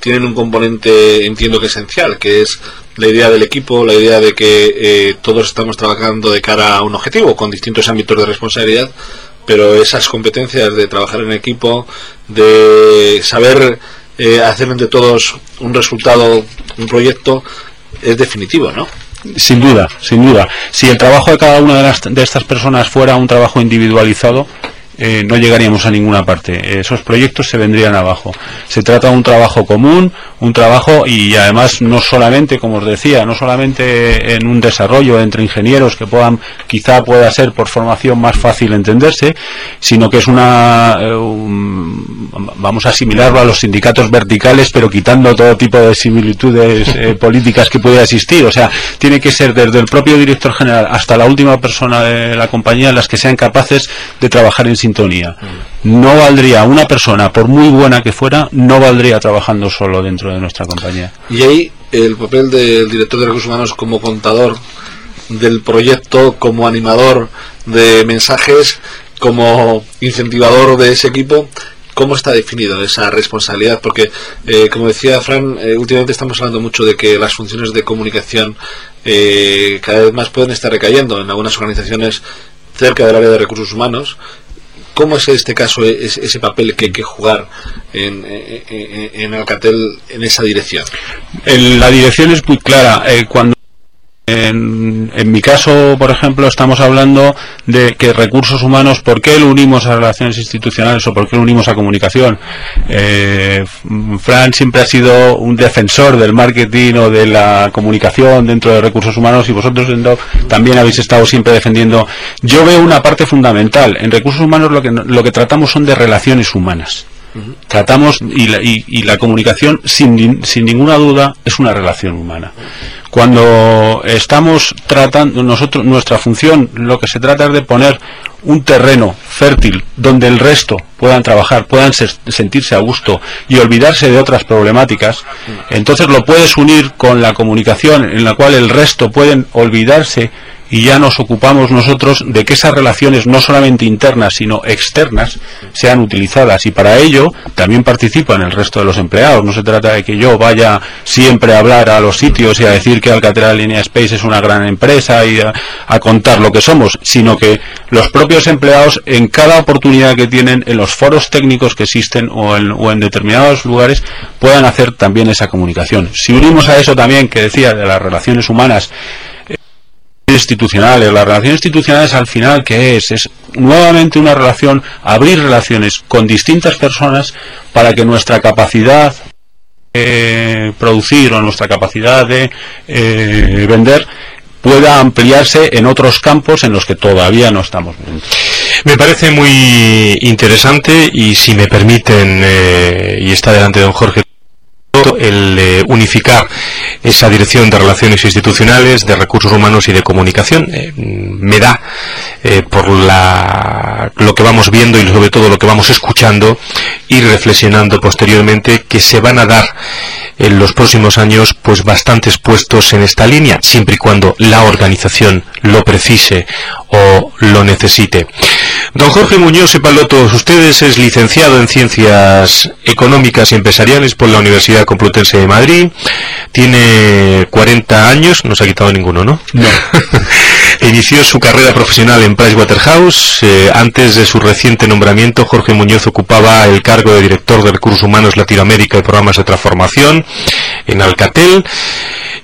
tienen un componente, entiendo que esencial, que es la idea del equipo, la idea de que eh, todos estamos trabajando de cara a un objetivo, con distintos ámbitos de responsabilidad, pero esas competencias de trabajar en equipo, de saber eh, hacer entre todos un resultado, un proyecto, es definitivo, ¿no? Sin duda, sin duda. Si el trabajo de cada una de, las- de estas personas fuera un trabajo individualizado, eh, no llegaríamos a ninguna parte. Esos proyectos se vendrían abajo. Se trata de un trabajo común, un trabajo y además no solamente, como os decía, no solamente en un desarrollo entre ingenieros que puedan, quizá pueda ser por formación más fácil entenderse, sino que es una, eh, un- vamos a asimilarlo a los sindicatos verticales, pero quitando todo tipo de similitudes eh, políticas que pueda existir. O sea, tiene que ser desde el propio director general hasta la última persona de la compañía las que sean capaces de trabajar en No valdría una persona, por muy buena que fuera, no valdría trabajando solo dentro de nuestra compañía. Y ahí el papel del director de recursos humanos como contador del proyecto, como animador de mensajes, como incentivador de ese equipo, ¿cómo está definido esa responsabilidad? Porque, eh, como decía Fran, eh, últimamente estamos hablando mucho de que las funciones de comunicación eh, cada vez más pueden estar recayendo en algunas organizaciones cerca del área de recursos humanos. ¿Cómo es este caso, es- ese papel que hay que jugar en, en, en- Alcatel en esa dirección? La dirección es muy clara. Eh, cuando en, en mi caso, por ejemplo, estamos hablando de que recursos humanos, ¿por qué lo unimos a relaciones institucionales o por qué lo unimos a comunicación? Eh, Fran siempre ha sido un defensor del marketing o de la comunicación dentro de recursos humanos y vosotros Endo, también habéis estado siempre defendiendo. Yo veo una parte fundamental. En recursos humanos lo que, lo que tratamos son de relaciones humanas tratamos y la, y, y la comunicación sin, sin ninguna duda es una relación humana cuando estamos tratando nosotros nuestra función lo que se trata es de poner un terreno fértil donde el resto puedan trabajar puedan sentirse a gusto y olvidarse de otras problemáticas entonces lo puedes unir con la comunicación en la cual el resto pueden olvidarse y ya nos ocupamos nosotros de que esas relaciones no solamente internas sino externas sean utilizadas. Y para ello también participan el resto de los empleados. No se trata de que yo vaya siempre a hablar a los sitios y a decir que Alcatel Línea Space es una gran empresa y a, a contar lo que somos sino que los propios empleados en cada oportunidad que tienen en los foros técnicos que existen o en, o en determinados lugares puedan hacer también esa comunicación. Si unimos a eso también que decía de las relaciones humanas institucionales. Las relaciones institucionales al final, ¿qué es? Es nuevamente una relación, abrir relaciones con distintas personas para que nuestra capacidad de producir o nuestra capacidad de eh, vender pueda ampliarse en otros campos en los que todavía no estamos. Me parece muy interesante y si me permiten, eh, y está delante de don Jorge, el eh, unificar esa dirección de relaciones institucionales, de recursos humanos y de comunicación. eh, me da, eh, por lo que vamos viendo y sobre todo lo que vamos escuchando y reflexionando posteriormente, que se van a dar en los próximos años pues bastantes puestos en esta línea, siempre y cuando la organización lo precise o lo necesite. Don Jorge Muñoz, sepanlo todos ustedes, es licenciado en Ciencias Económicas y Empresariales por la Universidad Complutense de Madrid. Tiene 40 años, no se ha quitado ninguno, ¿no? No. Inició su carrera profesional en Pricewaterhouse. Eh, antes de su reciente nombramiento, Jorge Muñoz ocupaba el cargo de director de Recursos Humanos Latinoamérica y Programas de Transformación en Alcatel.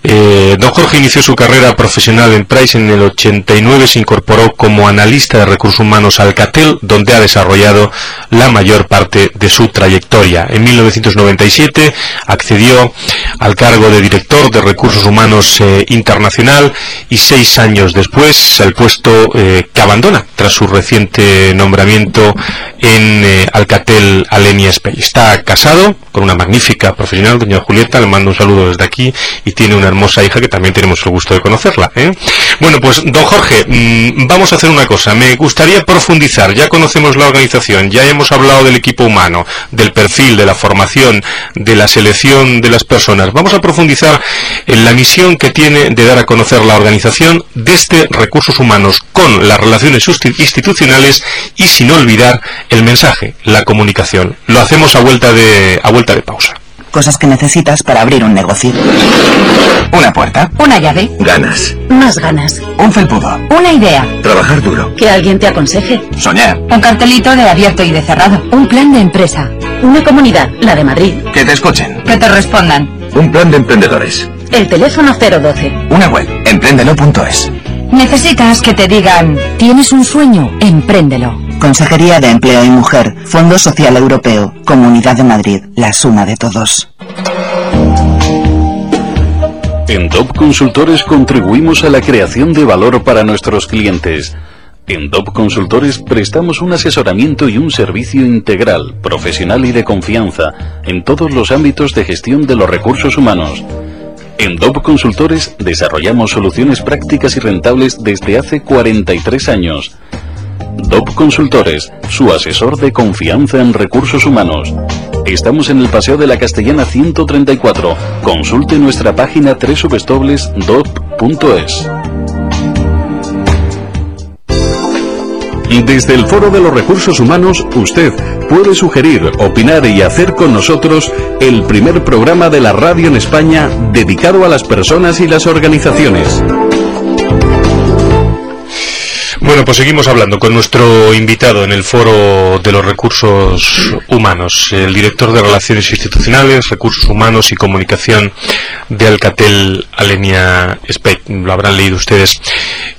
Eh, don Jorge inició su carrera profesional en Price en el 89, se incorporó como analista de recursos humanos al Catel, donde ha desarrollado la mayor parte de su trayectoria. En 1997 accedió al cargo de director de recursos humanos eh, internacional y seis años después el puesto eh, que abandona tras su reciente nombramiento en Alcatel Alenia Space. Está casado con una magnífica profesional, doña Julieta, le mando un saludo desde aquí y tiene una hermosa hija que también tenemos el gusto de conocerla. ¿eh? Bueno, pues don Jorge, mmm, vamos a hacer una cosa. Me gustaría profundizar, ya conocemos la organización, ya hemos hablado del equipo humano, del perfil, de la formación, de la selección de las personas. Vamos a profundizar en la misión que tiene de dar a conocer la organización desde recursos humanos con las relaciones institucionales y sin olvidar el mensaje, la comunicación. Lo hacemos a vuelta de, a vuelta de pausa. Cosas que necesitas para abrir un negocio. Una puerta. Una llave. Ganas. Más ganas. Un felpudo. Una idea. Trabajar duro. Que alguien te aconseje. Soñar. Un cartelito de abierto y de cerrado. Un plan de empresa. Una comunidad, la de Madrid. Que te escuchen. Que te respondan. Un plan de emprendedores. El teléfono 012. Una web. Emprendelo.es. Necesitas que te digan, ¿tienes un sueño? Empréndelo. Consejería de Empleo y Mujer, Fondo Social Europeo, Comunidad de Madrid, la suma de todos. En DOP Consultores contribuimos a la creación de valor para nuestros clientes. En DOP Consultores prestamos un asesoramiento y un servicio integral, profesional y de confianza en todos los ámbitos de gestión de los recursos humanos. En DOP Consultores desarrollamos soluciones prácticas y rentables desde hace 43 años. DOP Consultores, su asesor de confianza en recursos humanos. Estamos en el Paseo de la Castellana 134. Consulte nuestra página www.dop.es. Desde el Foro de los Recursos Humanos, usted puede sugerir, opinar y hacer con nosotros el primer programa de la radio en España dedicado a las personas y las organizaciones. Bueno, pues seguimos hablando con nuestro invitado en el Foro de los Recursos Humanos, el director de Relaciones Institucionales, Recursos Humanos y Comunicación de Alcatel Alenia Spec. Lo habrán leído ustedes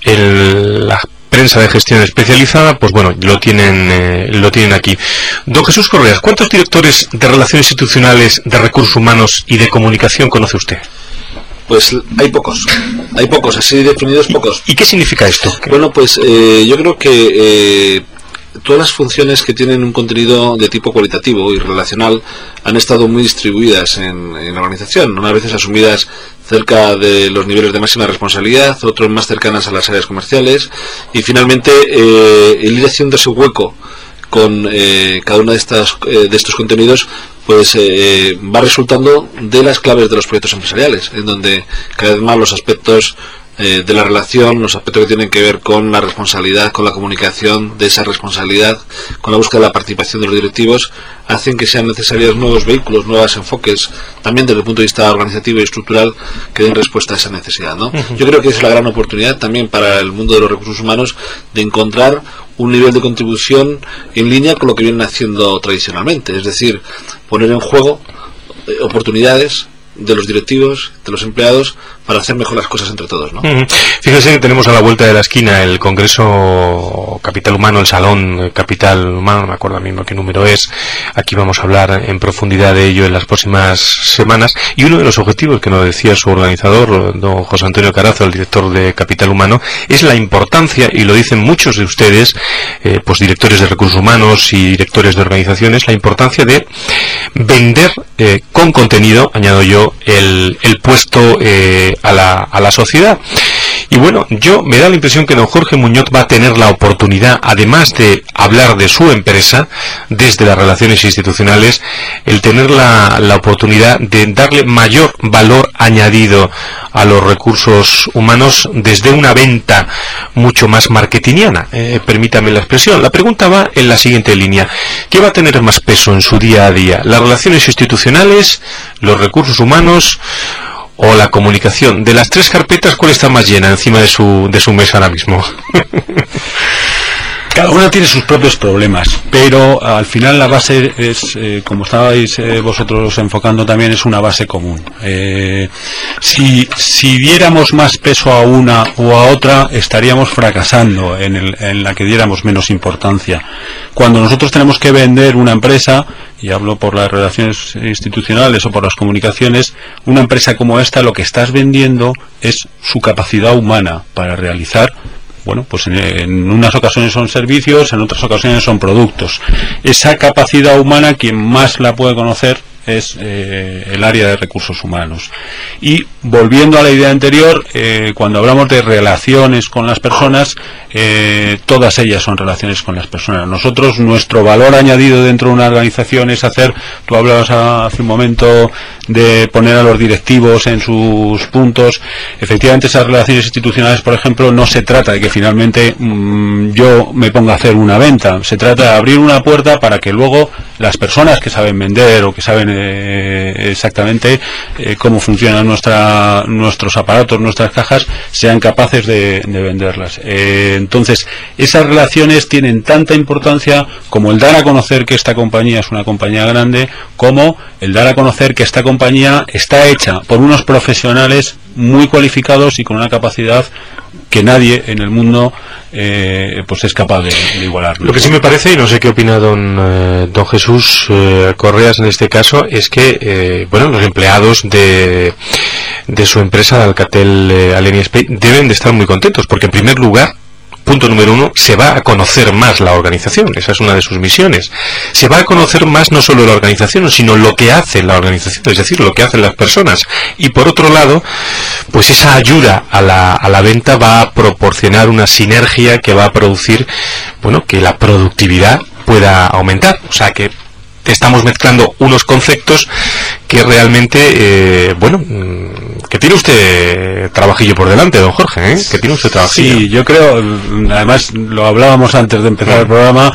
en la prensa de gestión especializada, pues bueno, lo tienen, eh, lo tienen aquí. Don Jesús Correas, ¿cuántos directores de relaciones institucionales, de recursos humanos y de comunicación conoce usted? Pues hay pocos, hay pocos, así definidos pocos. ¿Y qué significa esto? Bueno, pues eh, yo creo que eh, todas las funciones que tienen un contenido de tipo cualitativo y relacional han estado muy distribuidas en, en la organización, unas veces asumidas cerca de los niveles de máxima responsabilidad, otros más cercanas a las áreas comerciales y finalmente eh, el ir haciendo ese hueco con eh, cada uno de, estas, eh, de estos contenidos pues eh, va resultando de las claves de los proyectos empresariales, en donde cada vez más los aspectos eh, de la relación, los aspectos que tienen que ver con la responsabilidad, con la comunicación de esa responsabilidad, con la búsqueda de la participación de los directivos, hacen que sean necesarios nuevos vehículos, nuevos enfoques, también desde el punto de vista organizativo y estructural, que den respuesta a esa necesidad. ¿no? Yo creo que es la gran oportunidad también para el mundo de los recursos humanos de encontrar un nivel de contribución en línea con lo que vienen haciendo tradicionalmente, es decir, poner en juego eh, oportunidades de los directivos, de los empleados, para hacer mejor las cosas entre todos. ¿no? -huh. Fíjese que tenemos a la vuelta de la esquina el Congreso Capital Humano, el Salón Capital Humano, no me acuerdo mismo qué número es. Aquí vamos a hablar en profundidad de ello en las próximas semanas. Y uno de los objetivos que nos decía su organizador, don José Antonio Carazo, el director de Capital Humano, es la importancia, y lo dicen muchos de ustedes, eh, pues directores de recursos humanos y directores de organizaciones, la importancia de vender eh, con contenido, añado yo, el, el puesto eh, a, la, a la sociedad. Y bueno, yo me da la impresión que don Jorge Muñoz va a tener la oportunidad, además de hablar de su empresa, desde las relaciones institucionales, el tener la, la oportunidad de darle mayor valor añadido a los recursos humanos desde una venta mucho más marketingiana, eh, permítame la expresión. La pregunta va en la siguiente línea. ¿Qué va a tener más peso en su día a día? ¿Las relaciones institucionales, los recursos humanos o la comunicación? De las tres carpetas, ¿cuál está más llena encima de su, de su mesa ahora mismo? Cada una tiene sus propios problemas, pero al final la base es, eh, como estabais eh, vosotros enfocando también, es una base común. Eh, si, si diéramos más peso a una o a otra, estaríamos fracasando en, el- en la que diéramos menos importancia. Cuando nosotros tenemos que vender una empresa, y hablo por las relaciones institucionales o por las comunicaciones, una empresa como esta lo que estás vendiendo es su capacidad humana para realizar bueno, pues en, en unas ocasiones son servicios, en otras ocasiones son productos. Esa capacidad humana, quien más la puede conocer es eh, el área de recursos humanos. Y volviendo a la idea anterior, eh, cuando hablamos de relaciones con las personas, eh, todas ellas son relaciones con las personas. Nosotros, nuestro valor añadido dentro de una organización es hacer, tú hablabas hace un momento de poner a los directivos en sus puntos. Efectivamente, esas relaciones institucionales, por ejemplo, no se trata de que finalmente mm, yo me ponga a hacer una venta. Se trata de abrir una puerta para que luego las personas que saben vender o que saben eh, exactamente eh, cómo funcionan nuestra, nuestros aparatos, nuestras cajas, sean capaces de, de venderlas. Eh, entonces, esas relaciones tienen tanta importancia como el dar a conocer que esta compañía es una compañía grande, como el dar a conocer que esta compañía está hecha por unos profesionales muy cualificados y con una capacidad que nadie en el mundo eh, pues es capaz de, igualar. Lo que sí me parece, y no sé qué opina don, eh, don Jesús eh, Correas en este caso, es que eh, bueno los empleados de, de su empresa, de Alcatel eh, Alenia Space, deben de estar muy contentos, porque en primer lugar, punto número uno, se va a conocer más la organización, esa es una de sus misiones. Se va a conocer más no solo la organización, sino lo que hace la organización, es decir, lo que hacen las personas. Y por otro lado, pues esa ayuda a la, a la venta va a proporcionar una sinergia que va a producir, bueno, que la productividad pueda aumentar. O sea que estamos mezclando unos conceptos que realmente, eh, bueno, mm, que tiene usted trabajillo por delante, don Jorge, ¿eh? Que tiene usted trabajillo. Sí, yo creo, además lo hablábamos antes de empezar el programa,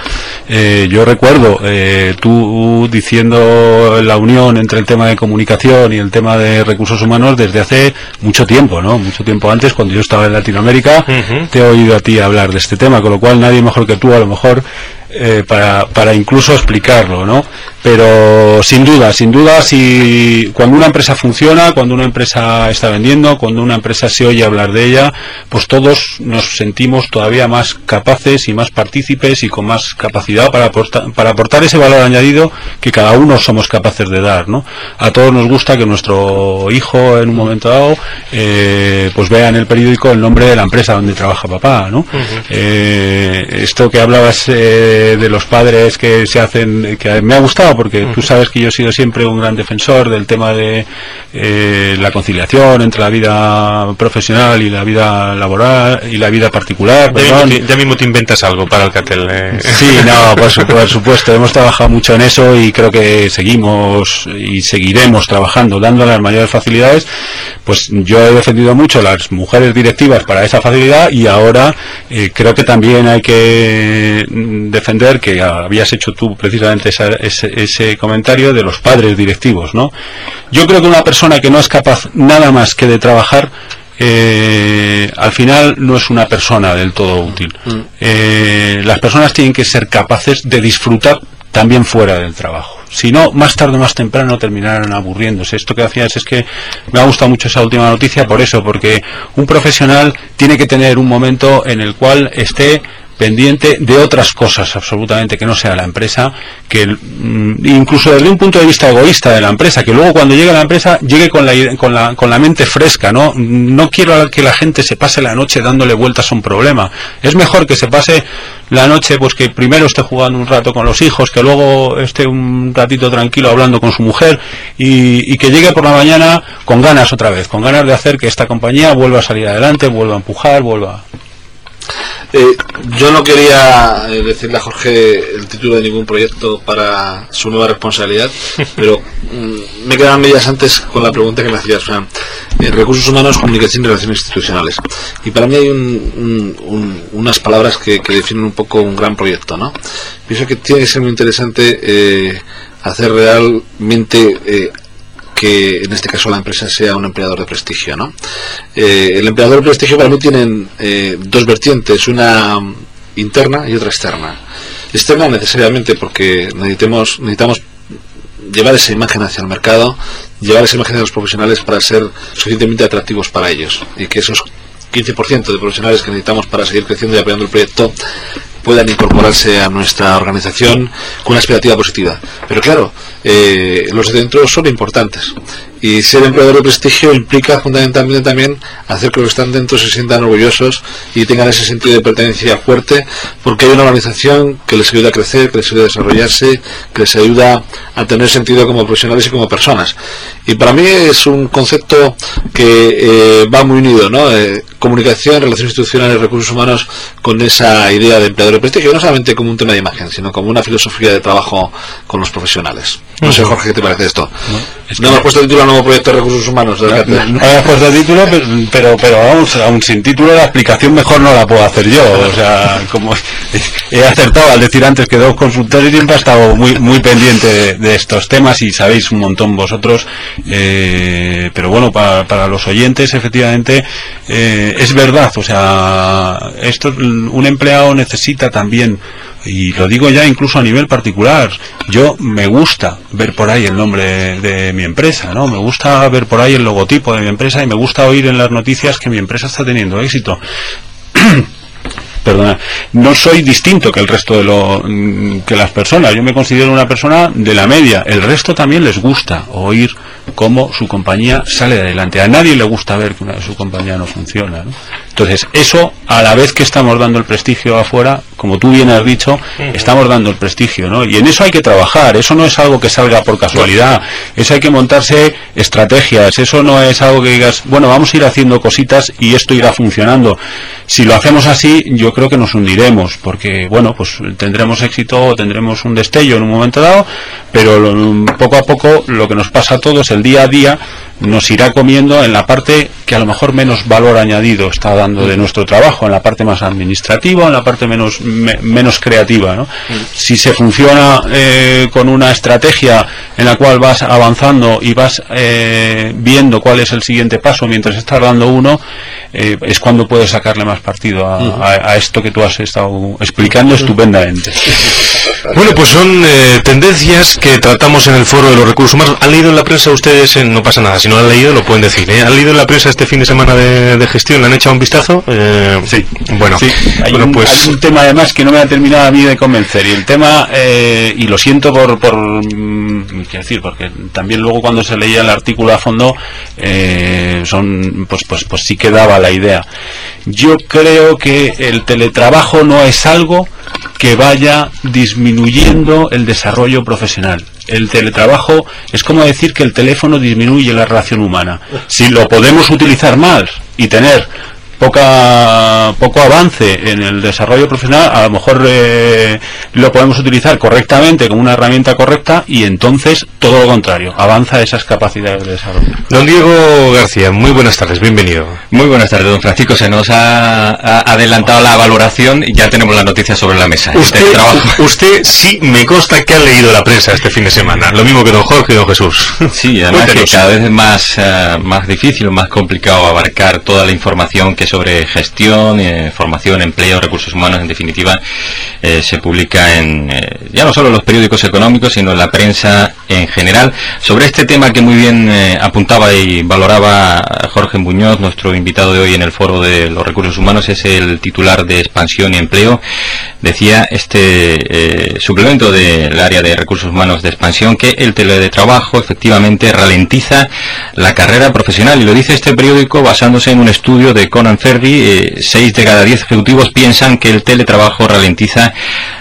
eh, yo recuerdo eh, tú diciendo la unión entre el tema de comunicación y el tema de recursos humanos desde hace mucho tiempo, ¿no? Mucho tiempo antes, cuando yo estaba en Latinoamérica, te he oído a ti hablar de este tema, con lo cual nadie mejor que tú a lo mejor eh, para, para incluso explicarlo, ¿no? Pero sin duda, sin duda, si cuando una empresa funciona, cuando una empresa está vendiendo, cuando una empresa se oye hablar de ella, pues todos nos sentimos todavía más capaces y más partícipes y con más capacidad para aportar, para aportar ese valor añadido que cada uno somos capaces de dar, ¿no? A todos nos gusta que nuestro hijo en un momento dado eh, pues vea en el periódico el nombre de la empresa donde trabaja papá, ¿no? Eh, esto que hablabas eh, de los padres que se hacen, que me ha gustado porque tú sabes que yo he sido siempre un gran defensor del tema de eh, la conciliación entre la vida profesional y la vida laboral y la vida particular. Ya mismo, ya te inventas algo para Alcatel. eh. Sí, no, por, su- por supuesto, hemos trabajado mucho en eso y creo que seguimos y seguiremos trabajando, dando las mayores facilidades. Pues yo he defendido mucho las mujeres directivas para esa facilidad y ahora eh, creo que también hay que mm, defender que habías hecho tú precisamente esa- ese, ese comentario de los padres directivos, ¿no? Yo creo que una persona que no es capaz nada más que de trabajar eh, al final no es una persona del todo útil. Eh, las personas tienen que ser capaces de disfrutar también fuera del trabajo. Si no, más tarde o más temprano terminarán aburriéndose. Esto que hacías es que me ha gustado mucho esa última noticia por eso, porque un profesional tiene que tener un momento en el cual esté pendiente de otras cosas absolutamente que no sea la empresa, que mm, incluso desde un punto de vista egoísta de la empresa, que luego cuando llegue a la empresa llegue con la, con la, con la mente fresca, ¿no? No quiero que la gente se pase la noche dándole vueltas a un problema. Es mejor que se pase la noche, pues que primero esté jugando un rato con los hijos, que luego esté un ratito tranquilo hablando con su mujer y, y que llegue por la mañana con ganas otra vez, con ganas de hacer que esta compañía vuelva a salir adelante, vuelva a empujar, vuelva. Eh, yo no quería eh, decirle a Jorge el título de ningún proyecto para su nueva responsabilidad, pero mm, me quedaban medias antes con la pregunta que me hacías. O sea, eh, recursos humanos, comunicación y relaciones institucionales. Y para mí hay un- un- un- unas palabras que, que definen un poco un gran proyecto, ¿no? Pienso que tiene que ser muy interesante eh, hacer realmente eh, que en este caso la empresa sea un empleador de prestigio, ¿no? Eh, el empleador de prestigio para mí tienen eh, dos vertientes, una interna y otra externa. Externa necesariamente porque necesitemos, necesitamos llevar esa imagen hacia el mercado, llevar esa imagen de los profesionales para ser suficientemente atractivos para ellos y que esos 15% de profesionales que necesitamos para seguir creciendo y apoyando el proyecto puedan incorporarse a nuestra organización con una expectativa positiva. Pero claro, eh, los de dentro son importantes y ser empleador de prestigio implica fundamentalmente también hacer que los que están dentro se sientan orgullosos y tengan ese sentido de pertenencia fuerte porque hay una organización que les ayuda a crecer, que les ayuda a desarrollarse, que les ayuda a tener sentido como profesionales y como personas. Y para mí es un concepto que eh, va muy unido, ¿no? Eh, comunicación, relaciones institucionales, recursos humanos, con esa idea de empleador de prestigio, no solamente como un tema de imagen, sino como una filosofía de trabajo con los profesionales. No sé, Jorge, ¿qué te parece esto? No, hemos puesto título nuevo proyecto de recursos humanos. No, no, hemos puesto título, pero, pero, vamos, aún sin título la explicación mejor no la puedo hacer yo. O sea, como he acertado al decir antes que dos consultores siempre ha estado muy, muy pendiente de, estos temas y sabéis un montón vosotros. Eh, pero bueno, para, para los oyentes, efectivamente, eh, es verdad. O sea, esto, un empleado necesita también y lo digo ya incluso a nivel particular, yo me gusta ver por ahí el nombre de mi empresa, ¿no? Me gusta ver por ahí el logotipo de mi empresa y me gusta oír en las noticias que mi empresa está teniendo éxito. perdona, no soy distinto que el resto de lo que las personas. Yo me considero una persona de la media. El resto también les gusta oír cómo su compañía sale adelante. A nadie le gusta ver que su compañía no funciona. ¿no? Entonces, eso, a la vez que estamos dando el prestigio afuera, como tú bien has dicho, estamos dando el prestigio, ¿no? Y en eso hay que trabajar. Eso no es algo que salga por casualidad. Eso hay que montarse estrategias. Eso no es algo que digas, bueno, vamos a ir haciendo cositas y esto irá funcionando. Si lo hacemos así, yo creo que nos hundiremos, porque, bueno, pues tendremos éxito, tendremos un destello en un momento dado, pero poco a poco lo que nos pasa a todos, el día a día, nos irá comiendo en la parte que a lo mejor menos valor añadido está dando de nuestro trabajo, en la parte más administrativa, en la parte menos, menos creativa. ¿no? Si se funciona eh, con una estrategia en la cual vas avanzando y vas eh, viendo cuál es el siguiente paso mientras estás dando uno, eh, es cuando puedes sacarle más partido a, esto que tú has estado explicando estupendamente. Bueno, pues son tendencias que tratamos en el foro de los recursos humanos. ¿Han leído en la prensa ustedes? no pasa nada, si no han leído lo pueden decir. ¿eh? ¿Han leído en la prensa este fin de semana de, gestión? ¿Le han echado un vistazo? Eh, sí. Bueno, sí. Hay, un, pues... un tema además que no me ha terminado a mí de convencer. Y el tema, eh, y lo siento por, por mm, quiero decir, porque también luego cuando se leía el artículo a fondo, eh, son, pues, pues, pues sí quedaba la idea. Yo creo que el teletrabajo no es algo que vaya disminuyendo el desarrollo profesional el teletrabajo es como decir que el teléfono disminuye la relación humana. Si lo podemos utilizar mal y tener poca, poco avance en el desarrollo profesional, a lo mejor eh, lo podemos utilizar correctamente como una herramienta correcta y entonces todo lo contrario, avanza esas capacidades de desarrollo. Don Diego García, muy buenas tardes, bienvenido. Muy buenas tardes, don Francisco. Se nos ha, adelantado la valoración y ya tenemos la noticia sobre la mesa. Usted, usted sí me consta que ha leído la prensa este fin de semana, lo mismo que don Jorge y don Jesús. Sí, además que cada vez es más, uh, más difícil, más complicado abarcar toda la información que sobre gestión, eh, formación, empleo, recursos humanos, en definitiva, eh, se publica en eh, ya no solo los periódicos económicos, sino en la prensa en general. Sobre este tema que muy bien apuntaba y valoraba Jorge Muñoz, nuestro invitado de hoy en el foro de los recursos humanos, es el titular de expansión y empleo. Decía este suplemento del área de recursos humanos de expansión que el teletrabajo efectivamente ralentiza la carrera profesional y lo dice este periódico basándose en un estudio de Conan Ferry eh, seis de cada diez ejecutivos piensan que el teletrabajo ralentiza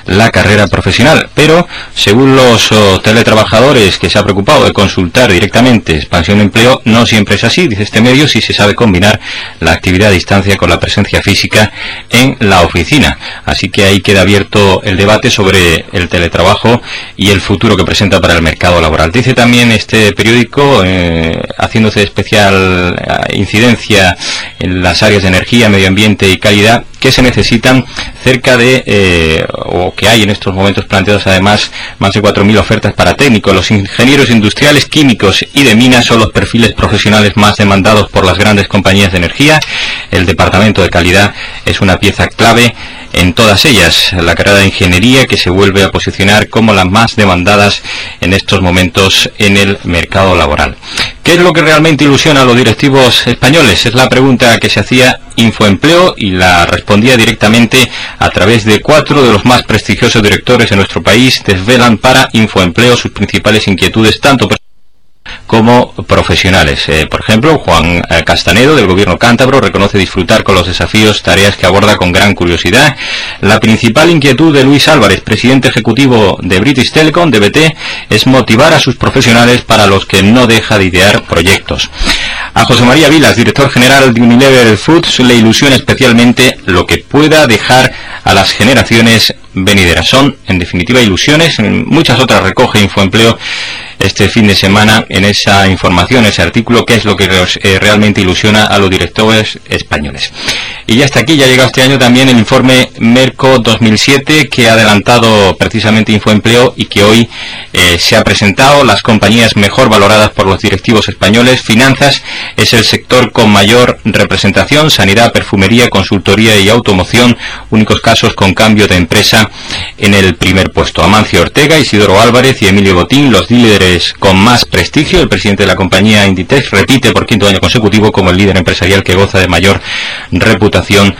la carrera profesional. Pero, según los oh, teletrabajadores que se ha preocupado de consultar directamente expansión de empleo, no siempre es así, dice este medio, si se sabe combinar la actividad a distancia con la presencia física en la oficina. Así que ahí queda abierto el debate sobre el teletrabajo y el futuro que presenta para el mercado laboral. Dice también este periódico, eh, haciéndose especial eh, incidencia en las áreas de energía, medio ambiente y calidad, que se necesitan cerca de, eh, o que hay en estos momentos planteados además, más de 4.000 ofertas para técnicos. Los ingenieros industriales, químicos y de minas son los perfiles profesionales más demandados por las grandes compañías de energía. El departamento de calidad es una pieza clave en todas ellas. La carrera de ingeniería que se vuelve a posicionar como las más demandadas en estos momentos en el mercado laboral. ¿Qué es lo que realmente ilusiona a los directivos españoles? Es la pregunta que se hacía Infoempleo y la respondía directamente a través de cuatro de los más prestigiosos directores de nuestro país. Desvelan para Infoempleo sus principales inquietudes, tanto como profesionales. Eh, por ejemplo, Juan eh, Castanedo del Gobierno cántabro reconoce disfrutar con los desafíos, tareas que aborda con gran curiosidad. La principal inquietud de Luis Álvarez, presidente ejecutivo de British Telecom, DBT, es motivar a sus profesionales para los que no deja de idear proyectos. A José María Vilas, director general de Unilever Foods, le ilusiona especialmente lo que pueda dejar a las generaciones venideras. Son, en definitiva, ilusiones. Muchas otras recoge Infoempleo este fin de semana en esa información, ese artículo, que es lo que eh, realmente ilusiona a los directores españoles. Y ya hasta aquí, ya ha llegado este año también el informe Merco 2007 que ha adelantado precisamente Infoempleo y que hoy eh, se ha presentado. Las compañías mejor valoradas por los directivos españoles. Finanzas es el sector con mayor representación. Sanidad, perfumería, consultoría y automoción. Únicos casos con cambio de empresa en el primer puesto. Amancio Ortega, Isidoro Álvarez y Emilio Botín, los líderes con más prestigio. El presidente de la compañía Inditex repite por quinto año consecutivo como el líder empresarial que goza de mayor reputación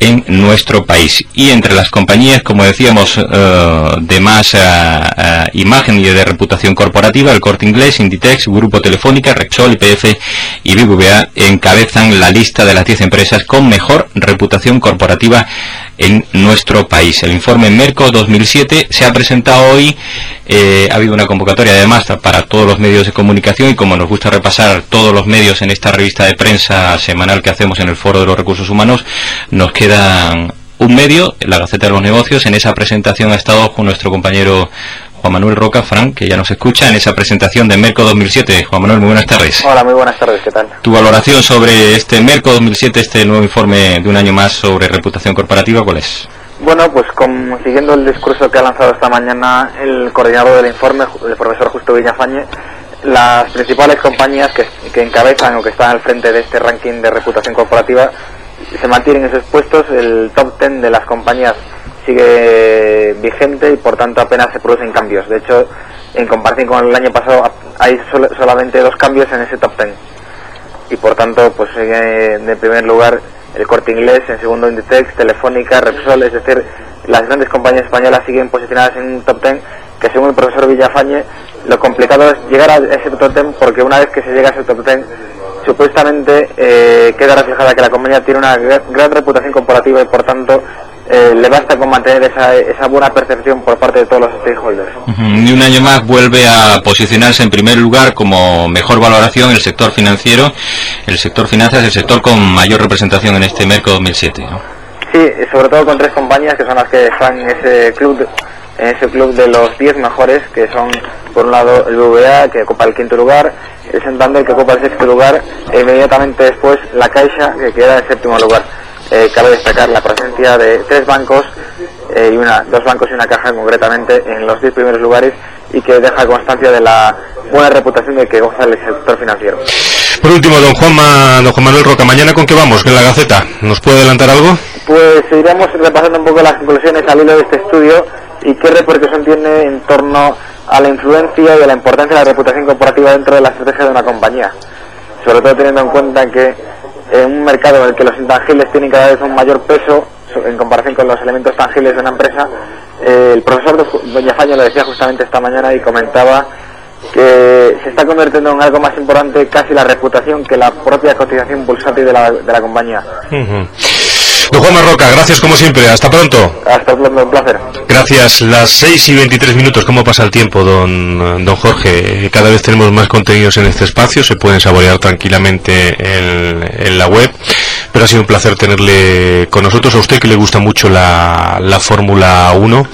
en nuestro país. Y entre las compañías, como decíamos, eh, de más eh, eh, imagen y de reputación corporativa, el Corte Inglés, Inditex, Grupo Telefónica, Rexol, IPF y BBVA encabezan la lista de las 10 empresas con mejor reputación corporativa en nuestro país. El informe Merco 2007 se ha presentado hoy. Eh, ha habido una convocatoria además para todos los medios de comunicación y como nos gusta repasar todos los medios en esta revista de prensa semanal que hacemos en el Foro de los Recursos Humanos, nos queda un medio, la Gaceta de los Negocios. En esa presentación ha estado con nuestro compañero Juan Manuel Roca, Frank, que ya nos escucha en esa presentación de Merco 2007. Juan Manuel, muy buenas tardes. Hola, muy buenas tardes, ¿qué tal? Tu valoración sobre este Merco 2007, este nuevo informe de un año más sobre reputación corporativa, ¿cuál es? Bueno, pues con, siguiendo el discurso que ha lanzado esta mañana el coordinador del informe, el profesor Justo Villafañe, las principales compañías que, que encabezan o que están al frente de este ranking de reputación corporativa se mantienen esos puestos, el top 10 de las compañías sigue vigente y por tanto apenas se producen cambios. De hecho, en comparación con el año pasado hay solamente dos cambios en ese top ten. Y por tanto, pues sigue en primer lugar el Corte Inglés, en segundo Inditex, Telefónica, Repsol, es decir, las grandes compañías españolas siguen posicionadas en un top ten que según el profesor Villafañe, lo complicado es llegar a ese top ten porque una vez que se llega a ese top ten supuestamente eh, queda reflejada que la compañía tiene una gran reputación corporativa y por tanto eh, le basta con mantener esa, esa, buena percepción por parte de todos los stakeholders. Y un año más vuelve a posicionarse en primer lugar como mejor valoración el sector financiero, el sector finanzas, el sector con mayor representación en este Merco 2007. Sí, sobre todo con tres compañías que son las que están en ese club, en ese club de los 10 mejores, que son por un lado el BVA, que ocupa el quinto lugar, el Santander, que ocupa el sexto lugar, e inmediatamente después la Caixa, que queda en séptimo lugar. Eh, cabe destacar la presencia de tres bancos eh, y una, dos bancos y una caja concretamente en los diez primeros lugares y que deja constancia de la buena reputación de que goza el sector financiero. Por último, don, Juanma, don Juan Manuel Roca, ¿mañana con qué vamos en la Gaceta? ¿Nos puede adelantar algo? Pues iremos repasando un poco las conclusiones al hilo de este estudio y qué repercusión tiene en torno a la influencia y a la importancia de la reputación corporativa dentro de la estrategia de una compañía. Sobre todo teniendo en cuenta que en un mercado en el que los intangibles tienen cada vez un mayor peso en comparación con los elementos tangibles de una empresa, eh, el profesor Doña Faño lo decía justamente esta mañana y comentaba que se está convirtiendo en algo más importante casi la reputación que la propia cotización bursátil de la, de la compañía. Juan Marroca, gracias como siempre. Hasta pronto. Hasta pronto, un placer. Gracias. Las 6 y 23 minutos. ¿Cómo pasa el tiempo, don, don Jorge? Cada vez tenemos más contenidos en este espacio. Se pueden saborear tranquilamente en, la web. Pero ha sido un placer tenerle con nosotros. A usted que le gusta mucho la, la Fórmula 1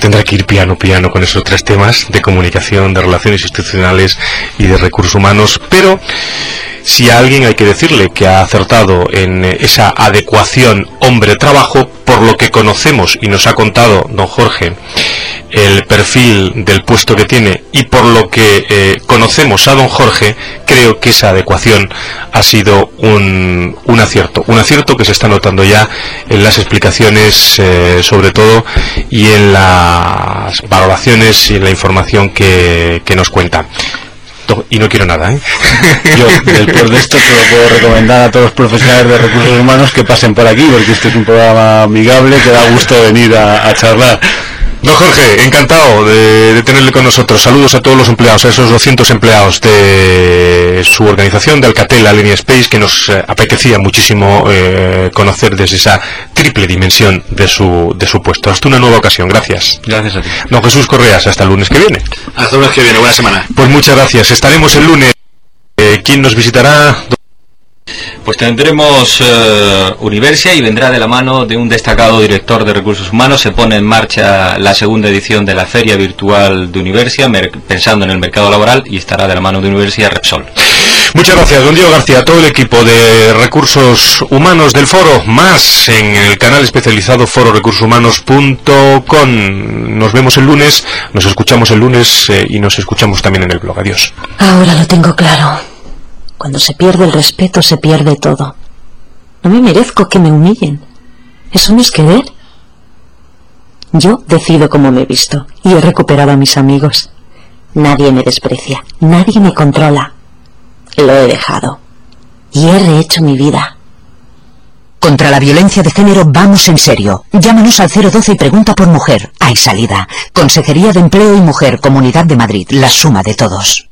tendrá que ir piano piano con esos tres temas de comunicación, de relaciones institucionales y de recursos humanos, pero si a alguien hay que decirle que ha acertado en esa adecuación hombre-trabajo, por lo que conocemos y nos ha contado don Jorge el perfil del puesto que tiene y por lo que eh, conocemos a don Jorge, creo que esa adecuación ha sido un, un acierto, un acierto que se está notando ya en las explicaciones eh, sobre todo y en las valoraciones y en la información que, que nos y no quiero nada, ¿eh? Yo, después de esto, lo puedo recomendar a todos los profesionales de recursos humanos que pasen por aquí, porque este es un programa amigable que da gusto venir a charlar. Don Jorge, encantado de, tenerle con nosotros. Saludos a todos los empleados, a esos 200 empleados de su organización, de Alcatel, la Línea Space, que nos eh, apetecía muchísimo eh, conocer desde esa triple dimensión de su, de su puesto. Hasta una nueva ocasión. Gracias. Gracias a ti. Don Jesús Correas, hasta el lunes que viene. Hasta el lunes que viene. Buena semana. Pues muchas gracias. Estaremos el lunes. Eh, ¿Quién nos visitará? Pues tendremos uh, Universia y vendrá de la mano de un destacado director de recursos humanos. Se pone en marcha la segunda edición de la Feria Virtual de Universia, pensando en el mercado laboral, y estará de la mano de Universia Repsol. Muchas gracias, don Diego García, todo el equipo de recursos humanos del foro, más en el canal especializado fororecursoshumanos.com. Nos vemos el lunes, nos escuchamos el lunes eh, y nos escuchamos también en el blog. Adiós. Ahora lo tengo claro. Cuando se pierde el respeto se pierde todo. No me merezco que me humillen. ¿Eso no es querer? Yo decido cómo me he visto y he recuperado a mis amigos. Nadie me desprecia, nadie me controla. Lo he dejado y he rehecho mi vida. Contra la violencia de género vamos en serio. Llámanos al 012 y pregunta por mujer. Hay salida. Consejería de Empleo y Mujer, Comunidad de Madrid, la suma de todos.